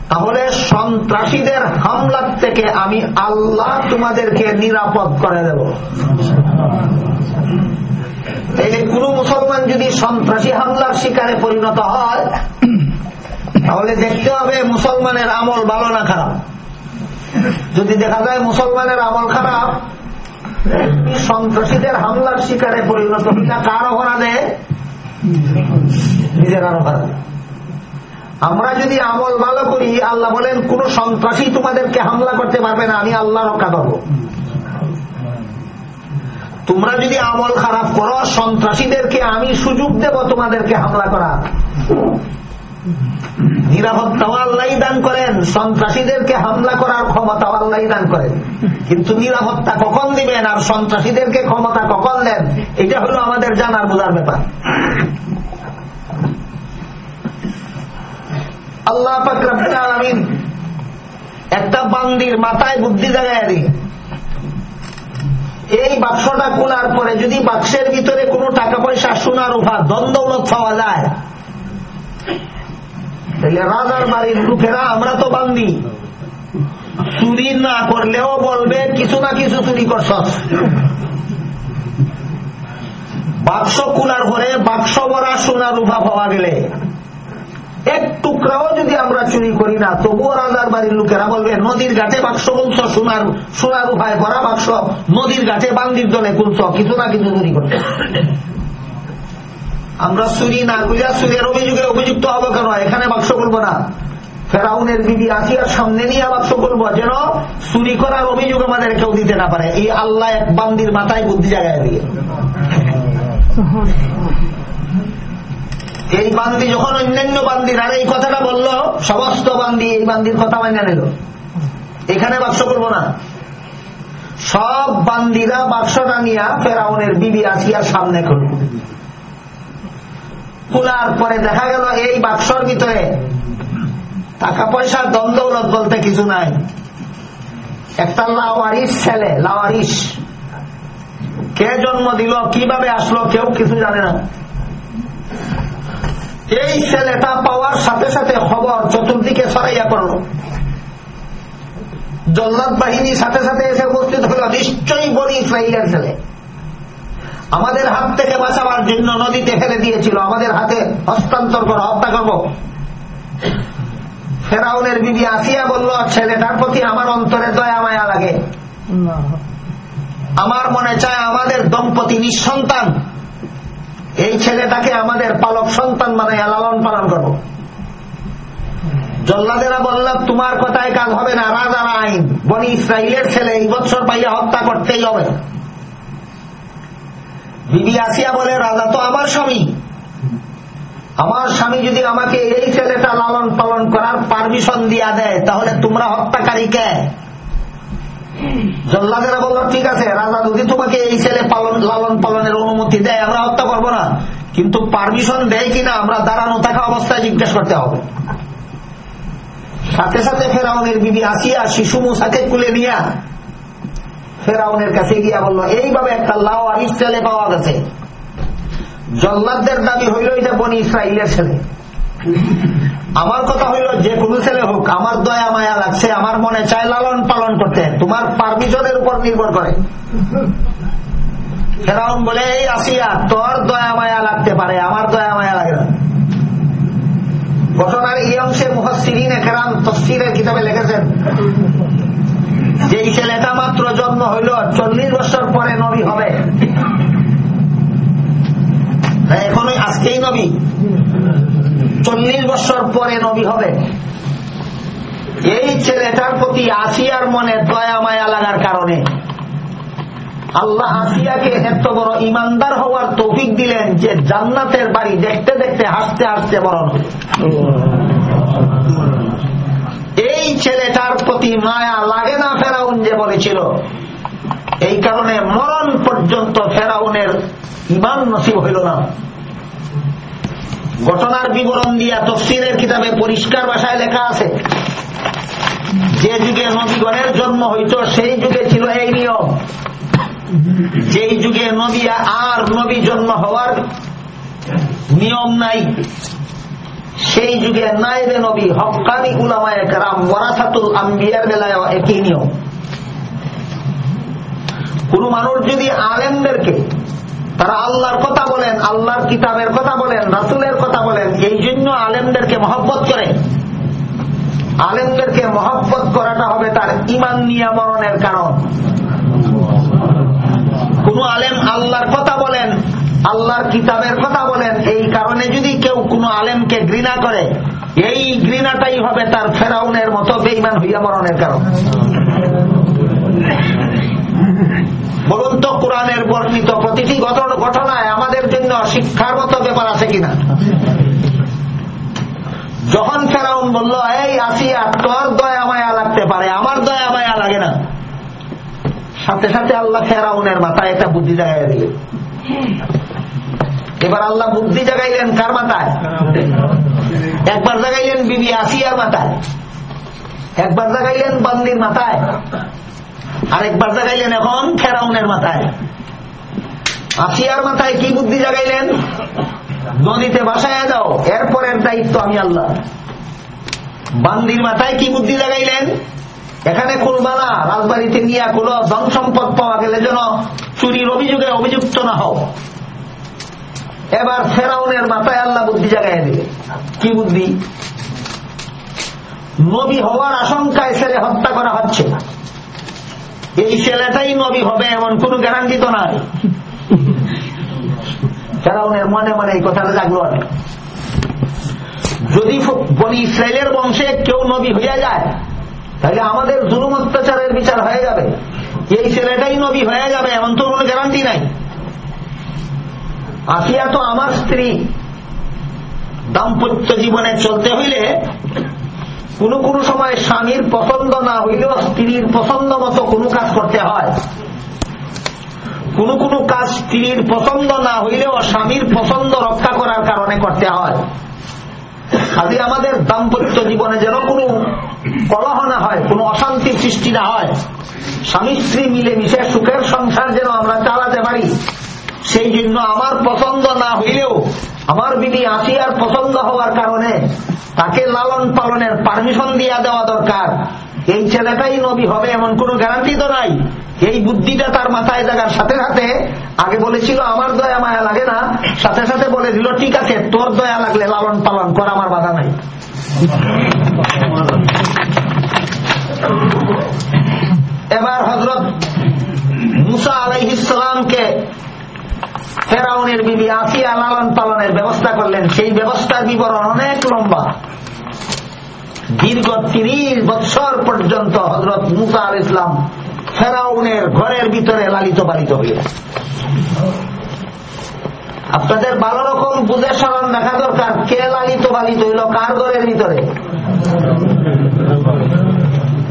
তাহলে সন্ত্রাসীদের হামলার থেকে আমি আল্লাহ তোমাদেরকে নিরাপদ করে দেব। তাইলে কোন মুসলমান যদি সন্ত্রাসী হামলার শিকারে পরিণত হয়, তাহলে দেখতে হবে মুসলমানের আমল ভালো না খারাপ। যদি দেখা যায় মুসলমানের আমল খারাপ, সন্ত্রাসীদের হামলার শিকারে পরিণত হইলা কার অপরাধে? নিজের অপরাধ আমরা যদি আমল ভালো করি, আল্লাহ বলেন, কোন সন্ত্রাসী তোমাদেরকে হামলা করতে পারবে না, আমি আল্লাহ রক্ষা করব। তোমরা যদি আমল খারাপ করো, সন্ত্রাসীদেরকে আমি সুযোগ দেব তোমাদেরকে হামলা করা নিরাপত্তাও আল্লাহ দান করেন, সন্ত্রাসীদেরকে হামলা করার ক্ষমতা আল্লাহ দান করেন। কিন্তু নিরাপত্তা কখন দিবেন আর সন্ত্রাসীদেরকে ক্ষমতা কখন দেন, এটা হলো আমাদের জানার বোঝার ব্যাপার। আল্লাহ আলমিন একটা বান্দির মাথায় বুদ্ধি জাগায় দিন। এই বাক্সটা খোলার পরে যদি বাক্সের ভিতরে কোনো টাকা পয়সা সোনার উভা দ্বন্দ্বলত পাওয়া যায়, তাহলে রাজার বাড়ির লোকেরা, আমরা তো বান্দি। চুরি না করলেও বলবে, কিছু না কিছু চুরি করছ। বাক্স কুলার ঘরে বাক্স ভরা সোনার রূপা পাওয়া গেলে এক টুকরাও যদি আমরা চুরি করি না, তবুও রাজার বাড়ির লোকেরা বলবে, নদীর ঘাটে বাক্স বলছ সোনার সোনার উপায় ভরা বাক্স, নদীর ঘাটে বান্দির দলে কুলছ কিছু না কিছু চুরি করছে আমরা চুরি না করিয়া চুরির অভিযোগে অভিযুক্ত হব কেন? এখানে বাক্স করব না। ফেরাউনের বিবি আসিয়ার সামনে নিয়ে বাক্স করব যেন চুরি করার অভিযোগ আমাদের কেউ দিতে না পারে। এই আল্লাহ এক বান্দির মাথায় বুদ্ধি জায়গায় দিয়ে। এই বান্দি যখন অন্যান্য বান্দির এই কথাটা বলল, সমস্ত বান্দি, এই বান্দির কথা মাইনে নিল। এখানে বাক্স করব না। সব বান্দিরা বাক্সটা নিয়ে ফেরাউনের বিবি আসিয়ার সামনে করল খোলার পরে দেখা গেল এই বাক্সর ভিতরে টাকা পয়সা দ্বন্দ্বলত বলতে কিছু নাই। একটা লাওয়ারিস ছেলে লাওয়ারিস কে জন্ম দিল, কীভাবে আসলো, কেউ কিছু জানে না। এই ছেলেটা পাওয়ার সাথে সাথে খবর চতুর্দিকে ছড়াইয়া পড়ল। জল্লাদ বাহিনী সাথে সাথে এসে উপস্থিত হল নিশ্চয়ই বলি ইসরায়েলের ছেলে। আমাদের হাত থেকে বাঁচাবার জন্য নদীতে ফেলে দিয়েছিল আমাদের হাতে হস্তান্তর করে হত্যা করব। ফেরাউনের বিবি আসিয়া বলল ছেলেটার প্রতি আমার অন্তরে দয়া মায়া লাগে। আমার মনে চায় আমাদের দম্পতি নিঃসন্তান। এই ছেলেটাকে আমাদের পালক সন্তান মানে লালন পালন করব। জল্লাদেরা বললাম তোমার কথায় কাজ হবে না, রাজার আইন। বনি ইসরায়েলের ছেলে এই বছর পাইয়া হত্যা করতেই হবে। বিবি আসিয়া বলে, রাজা তো আমার স্বামী। আমার স্বামী যদি আমাকে এই ছেলেটা লালন পালন করার পারমিশন দিয়া দেয়, তাহলে তোমরা হত্যাকারী কে? জল্লাদেরা বলল, ঠিক আছে, রাজা, যদি তোমাকে এই ছেলে পালন লালন পালনের অনুমতি দেয় আমরা হত্যা করব না কিন্তু পারমিশন দেয় কিনা আমরা দাঁড়ানো থাকা অবস্থায় জিজ্ঞেস করতে হবে। সাথে সাথে ফেরাউনের বিবি আসিয়া শিশু মুসাকে কুলে নিয়া ফেরাউনের কাছে গিয়া বলল, এইভাবে একটা লাও আর ছেলে পাওয়া গেছে। জল্লাদদের দাবি হইল এটা বনি ইসরায়েলের ছেলে। আমার কথা হইল, যে কোনো ছেলে হোক, আমার দয়া, মায়া লাগছে, আমার মনে চায় লালন পালন করতে। তোমার পারমিশনের উপর নির্ভর করে। ফেরাউন বলে, এই আসিয়া, তোর দয়া মায়া লাগতে পারে, আমার দয়া মায়া লাগে না। ঘটনার এই অংশে মুহসিরিন একরাম তফসিরের কিতাবে লিখেছেন। যে ছেলেটা মাত্র জন্ম হইল, চল্লিশ বছর পরে নবী হবে। এখন আজকেই নবী। চল্লিশ বছর পরে নবী হবে। এই ছেলেটার প্রতি আসিয়ার মনে দয়া মায়া লাগার কারণে আল্লাহ আসিয়াকে এত বড় ইমানদার হওয়ার তৌফিক দিলেন যে জান্নাতের বাড়ি দেখতে দেখতে হাসতে হাসতে বরণ এই ছেলেটার প্রতি মায়া লাগে না ফেরাউন যে বলেছিল। এই কারণে মরণ পর্যন্ত ফেরাউনের ইমান নসিব হইল না। ঘটনার বিবরণ দিয়া তফসিলের কিতাবে পরিষ্কার ভাষায় লেখা আছে, যে যুগে নবীগণের জন্ম হইত, সেই যুগে ছিল এই নিয়ম। যেই যুগে নবী আর নবী জন্ম হওয়ার নিয়ম নাই, সেই যুগে নাইবে নবী, হকানি উলামায় রাম ওয়ারাসাতুল আম্বিয়ার বেলায় একই নিয়ম। কোন মানুষ যদি আলেমদেরকে, তারা আল্লাহর কথা বলেন, আল্লাহর কিতাবের কথা বলেন, রাসুলের কথা বলেন, এই জন্য আলেমদেরকে মহব্বত করে। আলেমদেরকে মহব্বত করাটা হবে তার ইমান নিয়ামরণের কারণ। কোন আলেম আল্লাহর কথা বলেন, আল্লাহর কিতাবের কথা বলেন, এই কারণে যদি কেউ কোন আলেমকে ঘৃণা করে, এই ঘৃণাটাই হবে তার ফেরাউনের মতো বেইমান হইয়া মরণের কারণ। বলুন তো, কোরআনের বর্ণিত প্রতিটি ঘটনায় আমাদের জন্য শিক্ষার মতো ব্যাপার আছে কিনা? যখন ফেরাউন বলল, এই আসিয়া, তোর দয়া মায়া লাগতে পারে, আমার দয়া মায়া লাগে না। সাথে সাথে আল্লাহ ফেরাউনের মাথায় একটা বুদ্ধি জাগাই দিলেন এবার আল্লাহ বুদ্ধি জাগাইলেন কার মাথায়? একবার জাগাইলেন বিবি আসিয়ার মাথায়। একবার জাগাইলেন বান্দির মাথায়। আর একবার জাগাইলেন এখন ফেরাউনের মাথায়। আসিয়ার মাথায় কি বুদ্ধি জাগাইলেন? নদীতে বাসায় দাও, এরপরের দায়িত্ব আমি আল্লাহ। বান্দির মাথায় কি বুদ্ধি লাগাইলেন এখানে খুলবা না রাজবাড়িতে নিয়ে খুলো ধন সম্পদ পাওয়া গেলে যেন চুরির অভিযোগে অভিযুক্ত না হও। এবার ফেরাউনের মাথায় আল্লাহ বুদ্ধি জাগাই দিবে। কি বুদ্ধি? নবী হওয়ার আশঙ্কায় ছেলে হত্যা করা হচ্ছে এই ছেলেটাই নবী হবে এমন কোন গ্যারান্টি তো নাই। ফেরাউনের মনে মনে এই কথাটা জাগলো অনেক। যদি বলি ইসরায়েলের বংশে কেউ নবী হইয়া যায় তাহলে আমাদের জুলুম অত্যাচারের বিচার হয়ে যাবে। এই ছেলেটাই নবী হয়ে যাবে, এমন তো কোনো গ্যারান্টি নাই। আসিয়া তো আমার স্ত্রী দাম্পত্য জীবনে চলতে হইলে কোন কোন সময় স্বামীর পছন্দ না হইলেও স্ত্রীর পছন্দ মতো কোনো কাজ করতে হয়। কোন কোন কাজ স্ত্রীর পছন্দ না হইলেও স্বামীর পছন্দ রক্ষা করার কারণে করতে হয়। আজ আমাদের দাম্পত্য জীবনে যেন কোনো কলহ না হয়, কোনো অশান্তির সৃষ্টি না হয়, স্বামী স্ত্রী মিলে মিশে সুখের সংসার যেন আমরা চালাতে পারি, সেই জন্য আমার পছন্দ না হইলেও, আমার বিধি আসিয়ার পছন্দ হওয়ার কারণে তাকে লালন পালনের পারমিশন দিয়া দেওয়া দরকার। এই ছেলেটাই নবী হবে এমন কোন গ্যারান্টি তো নাই। এই বুদ্ধিটা তার মাথায় জাগার সাথে সাথে আগে বলেছিল, আমার দয়া মায়া লাগে না। সাথে সাথে বলে দিল, ঠিক আছে, তোর দয়া লাগলে লালন পালন কর, আমার বাধা নাই। এবার হজরত মুসা আলাইহিসালামকে ফেরাউনের বিবি আসিয়া লালন পালনের ব্যবস্থা করলেন। সেই ব্যবস্থার বিবরণ অনেক লম্বা। দীর্ঘ তিরিশ বৎসর পর্যন্ত হজরত মুসা আল ইসলাম ফেরাউনের ঘরের ভিতরে লালিত পালিত হইলেন আপনাদের ভালো রকম বুঝে স্মরণ দেখা দরকার, কে লালিত পালিত হইল, কার ঘরের ভিতরে?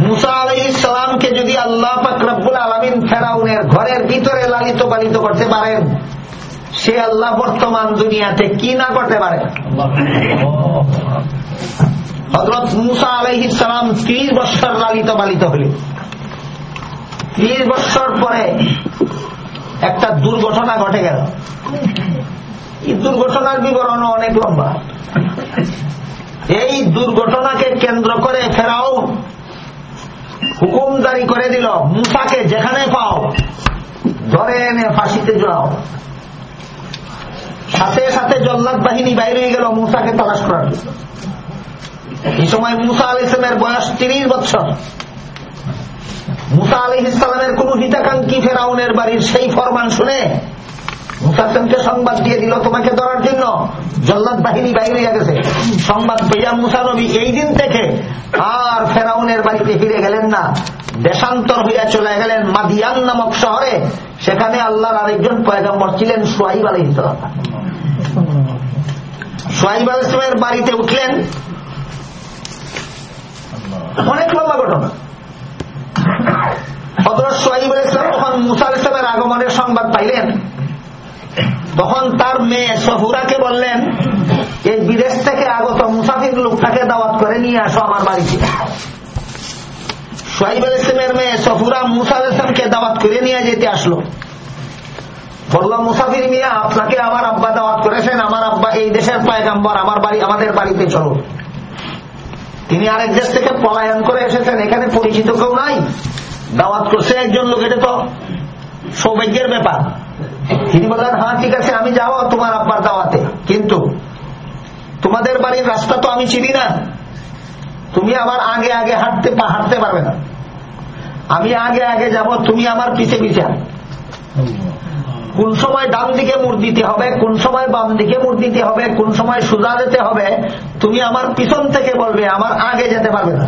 মুসা আলাই ইসলামকে যদি আল্লাহ ফাকরাবুল আলমিন ফেরাউনের ঘরের ভিতরে লালিত পালিত করতে পারেন, সে আল্লাহ বর্তমান দুনিয়াতে কি না করতে পারে? হজরত মুসা আলাই ইসলাম ত্রিশ বৎসর লালিত পালিত হলেন। ত্রিশ বৎসর পরে একটা দুর্ঘটনা ঘটে গেল। এই দুর্ঘটনার বিবরণ অনেক লম্বা। এই দুর্ঘটনাকে কেন্দ্র করে ফেরাও হুকুম জারি করে দিল, মুসাকে যেখানে পাও, ধরে এনে ফাঁসিতে জড়াও। সাথে সাথে জল্লাদ বাহিনী বাইরে হয়ে গেল, মুসাকে তালাশ করার এই সময় মুসা আল ইসলামের বয়স তিরিশ বছর। মুসা আলি ইসলামের কোন হিতাকাঙ্ক্ষী ফেরাউনের বাড়ির সেই ফরমান শুনে সংবাদ দিয়ে দিল, তোমাকে ধরার জন্য জল্লাদ বাহিনী বাইরে গেছে। সংবাদ পেয়া মুসা নবী এই দিন থেকে আর ফেরাউনের বাড়িতে ফিরে গেলেন না। দেশান্তর হইয়া চলে গেলেন মাদিয়ান নামক শহরে। সেখানে আল্লাহর আরেকজন পয়গম্বর ছিলেন সোয়াইব আলী ইসলাম সোয়াইব আল ইসলামের বাড়িতে উঠলেন। অনেক লম্বা ঘটনা। দাওয়াত করে দাওয়াত করে নিয়ে যেতে আসলো। বললাম মুসাফির মিয়া, আপনাকে আমার আব্বা দাওয়াত করেছেন, আমার আব্বা এই দেশের পায়গাম্বর, আমার বাড়ি, আমাদের বাড়িতে চলো তিনি আরেক দেশ থেকে পলায়ন করে এসেছেন, এখানে পরিচিত কেউ নাই। দাওয়াত করছে একজন লোক, এটা তো সৌভাগ্যের ব্যাপার। তিনি বললেন হ্যাঁ ঠিক আছে, আমি যাব তোমার আব্বার দাওয়াতে। কিন্তু তোমাদের বাড়ির রাস্তা তো আমি চিনি না। তুমি আমার আগে আগে হাঁটতে হাঁটতে পারবে না। আমি আগে আগে যাব, তুমি আমার পিছে পিছে কোন সময় ডান দিকে মুড় দিতে হবে, কোন সময় বাম দিকে মুড় দিতে হবে, কোন সময় সোজা যেতে হবে, তুমি আমার পিছন থেকে বলবে, আমার আগে যেতে পারবে না।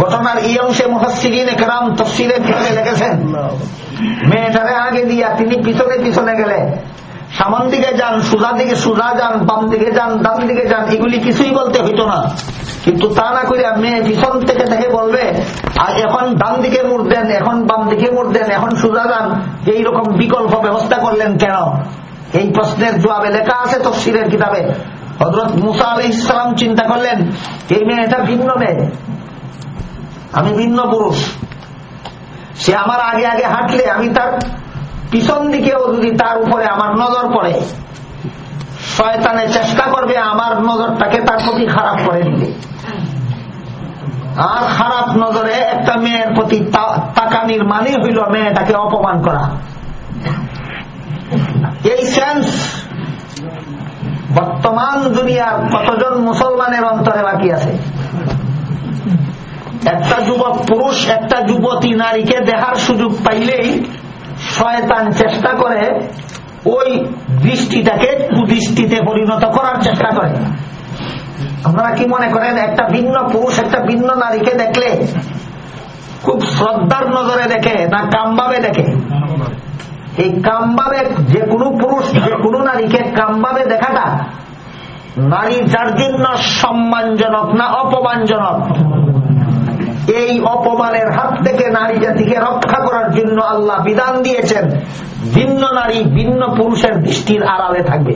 ঘটনার এই অংশে মুহাসিরিন একরাম তফসিলের ভিতরে লেগেছেন মেয়েটারে আগে দিয়া তিনি পিছনে পিছনে গেলে, সামান দিকে যান, সোজা দিকে সোজা যান, বাম দিকে যান, ডান দিকে যান, এগুলি কিছুই বলতে হইতো না। কিন্তু তা না করে মেয়ে পিছন থেকে থেকে বলবে, আর এখন ডান দিকে মুড় দেন, এখন বাম দিকে মুড় দেন, এখন সোজা যান। এইরকম বিকল্প ব্যবস্থা করলেন কেন? এই প্রশ্নের জবাবে লেখা আছে তফসিরের কিতাবে। হজরত মুসা আলি ইসলাম চিন্তা করলেন, এই মেয়েটা ভিন্ন মেয়ে। আমি ভিন্ন পুরুষ। সে আমার আগে আগে হাঁটলে আমি তার পিছন দিকেও যদি তার উপরে আমার নজর পড়ে শয়তানে চেষ্টা করবে, আমার নজরটাকে তার প্রতি খারাপ করে দিবে আর খারাপ নজরে একটা মেয়ের প্রতি তাকানির মানে হইল মেয়েটাকে অপমান করা। এই সেন্স বর্তমান দুনিয়ার কতজন মুসলমানের অন্তরে বাকি আছে? একটা যুবক পুরুষ, একটা যুবতী নারীকে দেখার সুযোগ পাইলেই শয়তান চেষ্টা করে ওই দৃষ্টিটাকে কুদৃষ্টিতে পরিণত করার চেষ্টা করে। আপনারা কি মনে করেন, একটা ভিন্ন পুরুষ, একটা ভিন্ন নারীকে দেখলে খুব শ্রদ্ধার নজরে দেখে না কামভাবে দেখে? এই কামভাবে যে কোনো পুরুষ যে কোনো নারীকে কামভাবে দেখাটা নারী যার জন্য সম্মানজনক না অপমানজনক? এই অপমানের হাত থেকে নারী জাতিকে রক্ষা করার জন্য আল্লাহ বিধান দিয়েছেন, ভিন্ন নারী ভিন্ন পুরুষের দৃষ্টির আড়ালে থাকবে।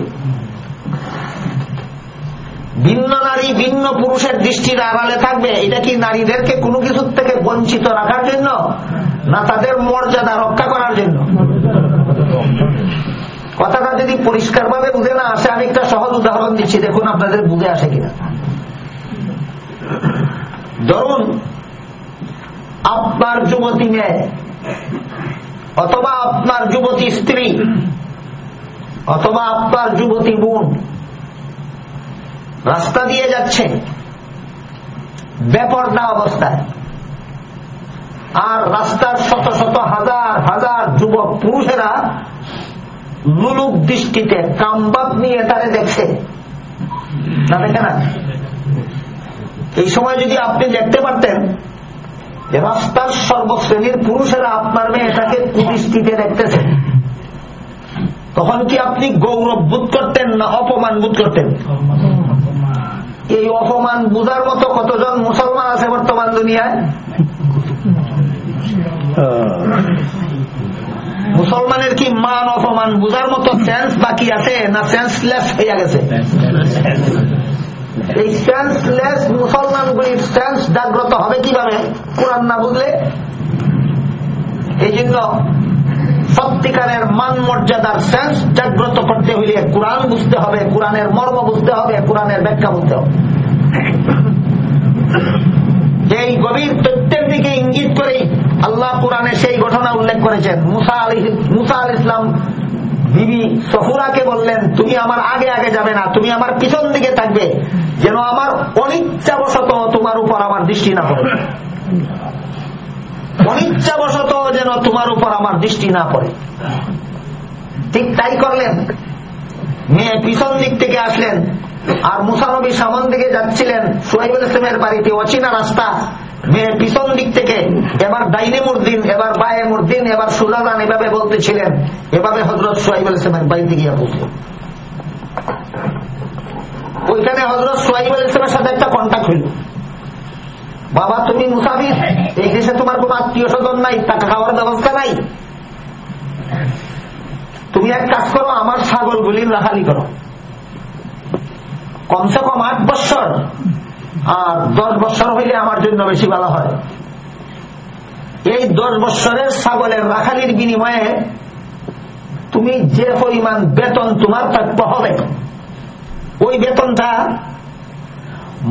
ভিন্ন নারী ভিন্ন পুরুষের দৃষ্টির আড়ালে থাকবে, এটা কি নারীদেরকে কোনো কিছুর থেকে বঞ্চিত রাখার জন্য? না তাদের মর্যাদা রক্ষা করার জন্য? কথাটা যদি পরিষ্কার ভাবে বুঝে না আসে আমি একটা সহজ উদাহরণ দিচ্ছি, দেখুন আপনাদের বুঝে আসে কিনা। ধরুন আপনার যুবতী মেয়ে, অথবা আপনার যুবতী স্ত্রী, অথবা আপনার যুবতী বোন, রাস্তা দিয়ে যাচ্ছে, বেপর্দা অবস্থায়। আর রাস্তার শত শত হাজার হাজার যুবক পুরুষেরা লুলুক দৃষ্টিতে কামবাদ নিয়ে তারে দেখছে। না দেখে না? এই সময় যদি আপনি দেখতে পারতেন রাস্তার সর্বশ্রেণীর পুরুষেরা আপনার মেয়েটাকে কুদৃষ্টিতে দেখতেছে। তখন কি আপনি গৌরব বোধ করতেন না অপমান বোধ করতেন? এই অপমান বুঝার মতো কতজন মুসলমান আছে বর্তমান দুনিয়ায়? মুসলমানের কি মান অপমান বুঝার মতো সেন্স বাকি আছে না সেন্সলেস হয়ে গেছে? এই মুসলমানগুলির জাগ্রত হবে কীভাবে? কোরআন না বুঝলে? এই জন্য সত্যিকারের মান মর্যাদার সেন্স জাগ্রত করতে হইলে কোরআন বুঝতে হবে, কোরআনের মর্ম বুঝতে হবে, কোরআনের ব্যাখ্যা বুঝতে হবে। এই গভীর তথ্যের দিকে ইঙ্গিত করেই আল্লাহ কোরআনে সেই ঘটনা উল্লেখ করেছেন। মুসা আলী মুসা আল ইসলাম বিবি সফুরাকে বললেন, তুমি আমার আগে আগে যাবে না, তুমি আমার পিছন দিকে থাকবে। যেন আমার অনিচ্ছাবশত তোমার উপর আমার দৃষ্টি না পড়ে। অনিচ্ছাবশত যেন তোমার উপর আমার দৃষ্টি না পড়ে। ঠিক তাই করলেন। মেয়ে পিছন দিক থেকে আসলেন আর মুসানবী সামন দিকে যাচ্ছিলেন। সোহাইবুল ইসলামের বাড়িতে অচিনা রাস্তা। পিছন দিক থেকে, এবার ডাইনে মুরদিন, এবার বায়ে মুরদিন, এবার সুজাদান এভাবে বলতেছিলেন। এভাবে হজরত সোহাইবুল ইসলামের বাড়িতে গিয়ে বলতে। ওইখানে হজরত সোহাইবুল ইসলামের সাথে একটা কন্ট্যাক্ট হইল। বাবা, তুমি মুসাফির? এই দেশে তোমার কোন আত্মীয় স্বজন নাই, টাকা খাওয়ার ব্যবস্থা নাই। তুমি এক কাজ করো, আমার ছাগল গুলির রাখালি করো। কমসে কম আট বৎসর আর দশ বৎসর হইলে আমার জন্য বেশি ভালো হয়। এই দশ বৎসরের ছাগলের রাখালির বিনিময়ে তুমি যে পরিমাণ বেতন তোমার প্রাপ্য হবে, ওই বেতনটা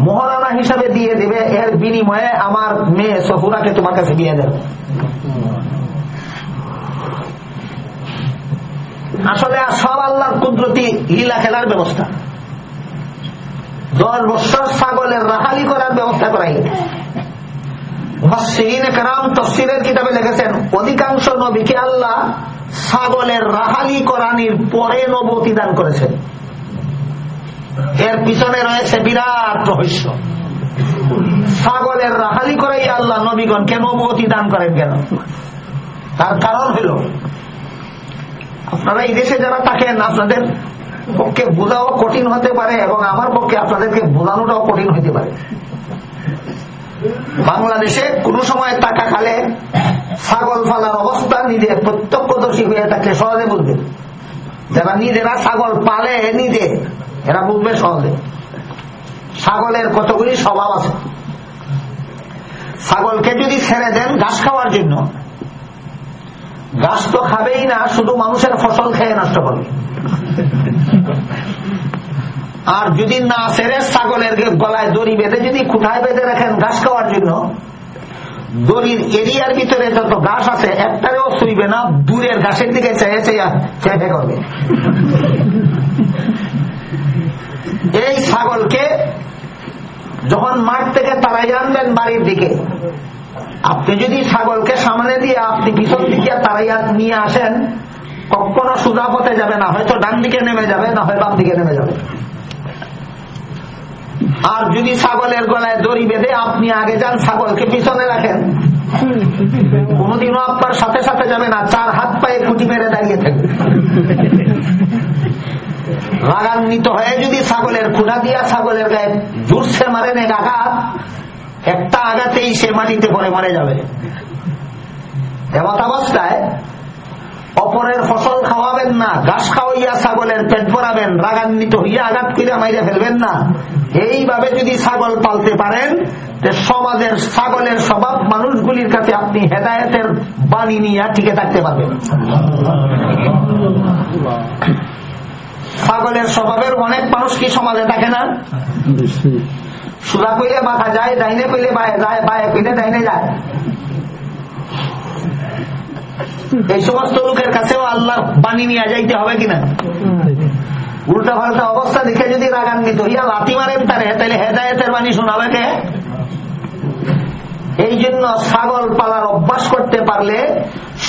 মহারানা হিসাবে দিয়ে দেবে, এর বিনিময়ে আমার মেয়ে সফুরাকে তোমার কাছে দিয়ে দেবে। আসলে সব আল্লাহর কুদরতি লীলা খেলার ব্যবস্থা। দশ বছর ছাগলের রাহালি করার ব্যবস্থা করাই। তফসিরের কিতাবে দান এর পিছনে রয়েছে বিরাট রহস্য। ছাগলের দান করেন কেন? তার কারণ হইল আপনারা এই দেশে যারা থাকেন, আপনাদের পক্ষে বোঝাও কঠিন হতে পারে এবং আমার পক্ষে আপনাদেরকে বোঝানোটাও কঠিন হতে পারে। বাংলাদেশে কোন সময় টাকা খালে ছাগল ফালার অবস্থা নিজে প্রত্যক্ষদর্শী হয়ে থাকলে সহজে বুঝবে। যারা নিজেরা ছাগল পালে নিজে, এরা বুঝবে সহজে। ছাগলের কতগুলি স্বভাব আছে? ছাগলকে যদি ছেড়ে দেন ঘাস খাওয়ার জন্য, ঘাস তো খাবেই না, শুধু মানুষের ফসল খেয়ে নষ্ট করবে। আর যদি না ছেড়ে ছাগলের গলায় দড়ি বেঁধে যদি খুঁটায় বেঁধে রাখেন ঘাস খাওয়ার জন্য, দড়ির এরিয়ার ভিতরে যত ঘাস আছে একটারেও শুইবে না, দূরের ঘাসের দিকে চেয়ে চেয়ে করবে এই ছাগলকে যখন মাঠ থেকে তারাই আনবেন বাড়ির দিকে, আপনি যদি ছাগলকে সামনে দিয়ে আপনি পিছন দিকে তারাইয়া নিয়ে আসেন কখনো সুদা পথে যাবে না, হয়তো ডান দিকে নেমে যাবে, না হয় বাম দিকে নেমে যাবে। আর যদি ছাগলের গলায় দড়ি বেঁধে আপনি আগে যান ছাগলকে পিছনে রাখেন। কোনদিনও আপনার সাথে সাথে যাবে না, চার হাত পায়ে খুঁটি মেরে দাঁড়িয়ে থাকবে। রাগান্বিত হয়ে যদি ছাগলের খুঁড়া দিয়া ছাগলের গায়ে জুড়ছে মারেন এক আঘাত, একটা আঘাতেই সে মাটিতে পরে মারে যাবে। এমত অবস্থায় অপরের ফসল খাওয়াবেন না, ঘাস খাওয়াইয়া ছাগলের পেট ভরাবেন, রাগান্বিত হইয়া আঘাত করে মাইরে ফেলবেন না। এইভাবে যদি ছাগল পালতে পারেন সমাজের ছাগলের স্বভাব মানুষগুলির কাছে আপনি হেদায়তের বাণী নিয়ে টিকে থাকতে পারবেন। ছাগলের স্বভাবের অনেক মানুষ কি সমাজে থাকে না? সুদা কইলে বাঁকা যায়, ডাইনে কইলে বায়ে যায়, বায়ে কইলে ডাইনে যায়। এই সমস্ত লোকের কাছেও আল্লাহ বাণী নিয়ে যাইতে হবে কিনা? উল্টা পাল্টা অবস্থা দেখে যদি রাগান্বিত হইয়া লাথি মারেন তারে তাহলে হেদায়তের বাণী শোনাবে কে? এই জন্য ছাগল পালার অভ্যাস করতে পারলে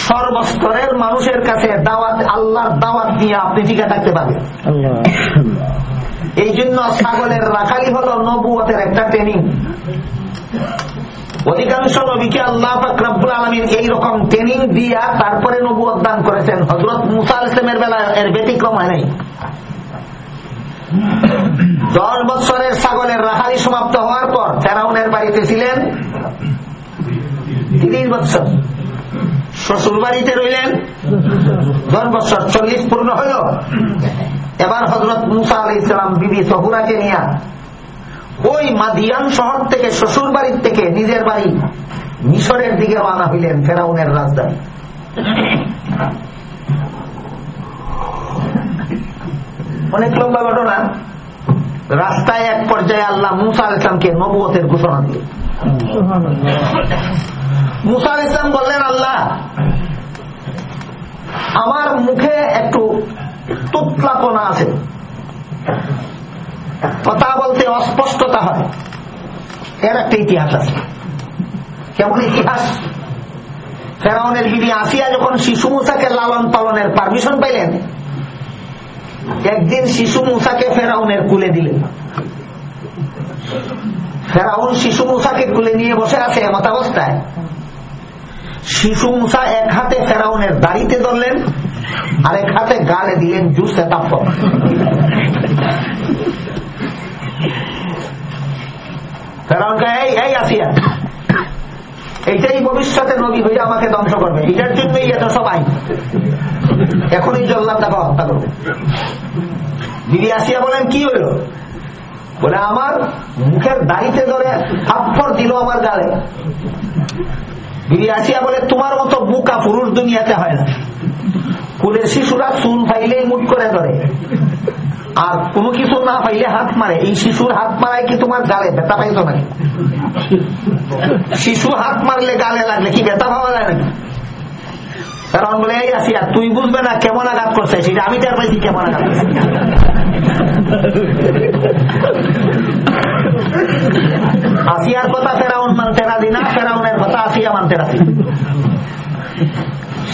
সর্বস্তরের মানুষের কাছে দাওয়াত আল্লাহর দাওয়াত দিয়ে আপনি টিকে থাকতে পারবেন। এই জন্য ছাগলের রাখালি হল নবুয়তের একটা ট্রেনিং অধিকাংশ নবীকে আল্লাহ ফাকরাবুল আলমীর এইরকম ট্রেনিং দিয়া তারপরে নবুয়ত দান করেছেন। হজরত মুসা ইসলামের বেলা এর ব্যতিক্রম হয় নাই। দশ বছরের ছাগলের রাখালি সমাপ্ত হওয়ার পর ফেরাউনের বাড়িতে ছিলেন তিরিশ বছর। শ্বশুর বাড়িতে রইলেন। দশ বছর চল্লিশ পূর্ণ হইল এবার হজরত মুসা আলি ইসলাম বিবি সহুরাকে নিয়ে ওই মাদিয়ান শহর থেকে শ্বশুর বাড়ির থেকে নিজের বাড়ি মিশরের দিকে রওনা হইলেন ফেরাউনের রাজধানী। অনেক লম্বা ঘটনা। রাস্তায় এক পর্যায়ে আল্লাহ মুসা আল ইসলামকে নবুয়তের ঘোষণা দিল মুসা আল ইসলাম বললেন, আল্লাহ, আমার মুখে একটু তুতলাপনা আছে। কথা বলতে অস্পষ্টতা হয় এর একটা ইতিহাস আছে। কেমন ইতিহাস? ফেরাউনের বিবি আসিয়া যখন শিশু মুসাকে লালন পালনের পারমিশন পাইলেন, একদিন শিশু মুসাকে ফেরাউনের কুলে দিলেন। ফেরাউন শিশু মুসাকে কুলে নিয়ে বসে আছে এমত অবস্থায়। শিশু মুসা এক হাতে ফেরাউনের দাড়িতে ধরলেন আর এক হাতে গালে দিলেন জুসে তাপ ফেরাউনকে এই এই আসিয়া। এইটাই ভবিষ্যতে নবী হইয়া আমাকে ধ্বংস করবে। এটার জন্যই এত সবাই এখনই জল্লাদ তাকে হত্যা করবে। দিদি আসিয়া বলেন, কি হইল বলে, আমার মুখের দাড়িতে ধরে থাপ্পর দিল আমার গালে। দিদি আসিয়া বলে, তোমার মতো বুকা পুরুষ দুনিয়াতে হয় না। কুলের শিশুরা চুল ফাইলেই মুখ করে ধরে। আর কোনো কিছু না পাইলে হাত মারে। এই শিশুর হাত মারায় কি তোমার গালে? ব্যথা পাইতো নাকি? শিশু হাত মারলে গালে লাগলে কি ব্যথা পাওয়া যায় নাকি? কারণ বলে, এই আসি আর তুই বুঝবে না কেমন আঘাত করছে সেটা আমি তার পাইছি কেমন আঘাত আসিয়ার কথা ফেরাউন মানতে রাজি না? ফেরাউনের কথা আসিয়া মানতে রাজি।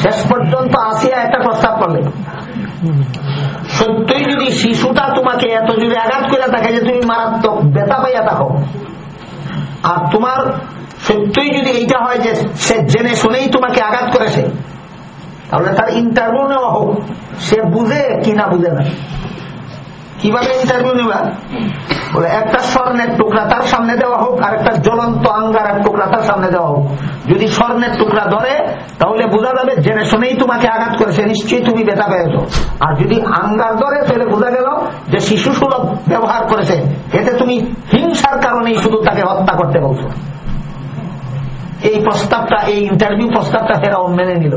শেষ পর্যন্ত আসিয়া একটা প্রস্তাব পাবে। সত্যই যদি শিশুটা তোমাকে এত যদি আঘাত করে থাকে যে তুমি মারাত্মক বেতা পাইয়া থাকো, আর তোমার সত্যই যদি এইটা হয় যে সে জেনে শুনেই তোমাকে আঘাত করেছে, তাহলে তার ইন্টারভিউ নেওয়া হোক। সে বুঝে কি না বুঝে না। কীভাবে ইন্টারভিউ নেবা বলে, একটা স্বর্ণের টুকরা তার সামনে দেওয়া হোক, আর একটা জ্বলন্ত আঙ্গার এক টুকরা তার সামনে দেওয়া হোক। যদি স্বর্ণের টুকরা ধরে, তাহলে বোঝা যাবে জেনে শুনেই তোমাকে আঘাত করেছে, নিশ্চয়ই তুমি বেতা পেয়েছ। আর যদি আঙ্গার ধরে, তাহলে বোঝা গেল যে শিশু সুলভ ব্যবহার করেছে। এতে তুমি হিংসার কারণেই শুধু তাকে হত্যা করতে বলছো। এই প্রস্তাবটা, এই ইন্টারভিউ প্রস্তাবটা ফেরা মেনে নিল।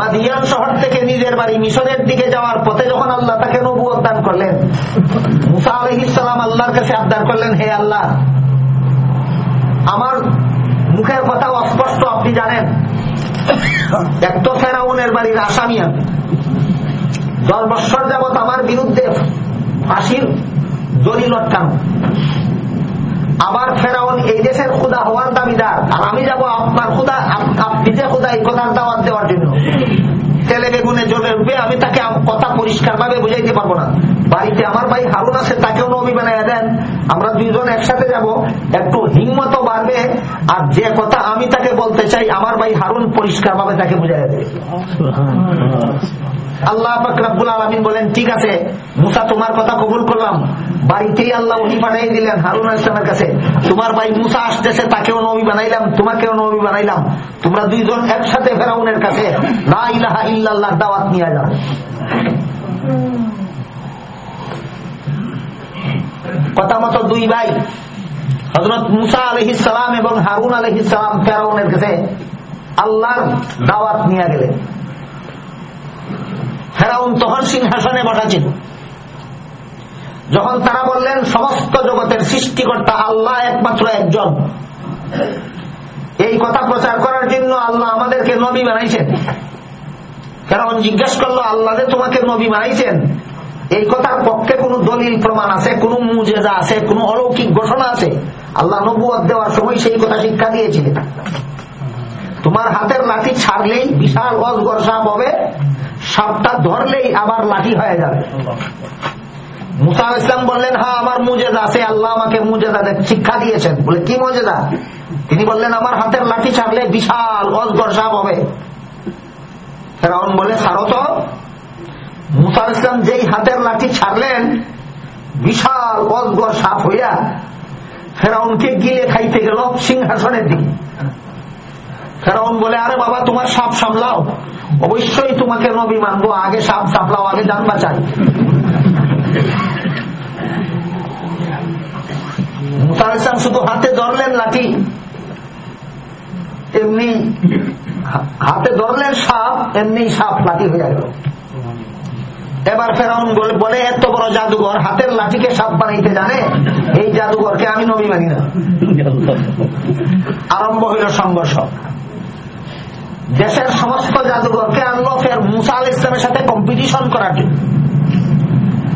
মাদিয়ান শহর থেকে নিজের বাড়ি মিশরের দিকে যাওয়ার পথে যখন আল্লাহ তাকে করলেন, মুসা আলহিসাম আল্লাহর কাছে আবদার করলেন, হে আল্লাহ, আমার মুখের কথা অস্পষ্ট, আপনি জানেন, এক তো ফেরাউনের বাড়ির আসামি আমি। দশ বৎসর যাবৎ আমার বিরুদ্ধে ফাঁসির আবার ফেরাউন এই দেশের খুদা হওয়ার দাবিদার, আর আমি যাব আপনার খুদা আপনি খোদা এই দাওয়াত দেওয়ার জন্য তেলে বেগুনে জ্বলে উঠবে আমি তাকে কথা পরিষ্কার ভাবে বুঝাইতে পারব না। বাড়িতে আমার ভাই হারুন আছে, তাকেও নবী বানাইয়া দেন। আমরা দুইজন একসাথে যাব, একটু হিম্মত বাড়বে, আর যে কথা আমি তাকে বলতে চাই, আমার ভাই হারুন পরিষ্কার ভাবে তাকে বুঝাই দেবে। আল্লাহ ফাকরাবুল আলমিন বলেন, ঠিক আছে, মুসা তোমার কথা কবুল করলাম। বাড়িতেই আল্লাহ উনি পাঠাই দিলেন হারুন ইসলামের কাছে। তোমার ভাই মুসা আসতেছে, তাকেও নবী বানাইলাম, তোমাকেও নবী বানাইলাম। তোমরা দুইজন একসাথে ফেরাউনের কাছে না ইলাহা ইল্লাল্লাহ দাওয়াত নিয়ে যাও। কথা মতো দুই ভাই হজরত মুসা আলহিসাম এবং হারুন আলহিসাম ফেরাউনের কাছে আল্লাহর দাওয়াত নিয়ে গেলেন। ফেরাউন তখন সিংহাসনে বসাছিল যখন তারা বললেন, সমস্ত জগতের সৃষ্টিকর্তা আল্লাহ একমাত্র একজন। এই কথা প্রচার করার জন্য আল্লাহ আমাদেরকে নবী বানাইছেন। ফেরাউন জিজ্ঞেস করল, আল্লাহ তোমাকে নবী বানাইছেন এই কথার পক্ষে কোন দলিল প্রমাণ আছে, কোন মুজেজা আছে, কোন অলৌকিক ঘোষণা আছে? আল্লাহ নবুয় দেওয়ার সময় সেই কথা শিক্ষা দিয়েছিলেন তোমার হাতের লাঠি ছাড়লেই বিশাল অজগর সাপ হবে, সাপটা ধরলেই আবার লাঠি হয়ে যাবে। মুসা ইসলাম বললেন হ্যাঁ আমার মুজেদা আছে, আল্লাহ আমাকে মুজেদা শিক্ষা দিয়েছেন। বলে, কি মজেদা তিনি বললেন, আমার হাতের লাঠি ছাড়লে বিশাল অজগর সাপ হবে। ফেরাউন বলে ছাড়ো তো। মুসা ইসলাম যেই হাতের লাঠি ছাড়লেন, বিশাল অজগর সাপ হইয়া ফেরাউনকে গিলে খাইতে গেল সিংহাসনের দিকে। ফেরাউন বলে, আরে বাবা, তোমার সাপ সামলাও। অবশ্যই তোমাকে নবী মানবো, আগে সাপ সামলাও, আগে যান বাঁচাই মুসার ইসলাম শুধু হাতে ধরলেন লাঠি এমনি হাতে ধরলেন সাপ এমনি সাপ লাঠি হয়ে গেল। এবার ফেরাউন বলে এত বড় জাদুঘর, হাতের লাঠিকে সাপ বানাইতে জানে? এই জাদুঘরকে আমি নবী মানি না। আরম্ভ হইল সংঘর্ষ। দেশের সমস্ত জাদুঘরকে আনলো ফের মুসা আল ইসলামের সাথে কম্পিটিশন করার জন্য।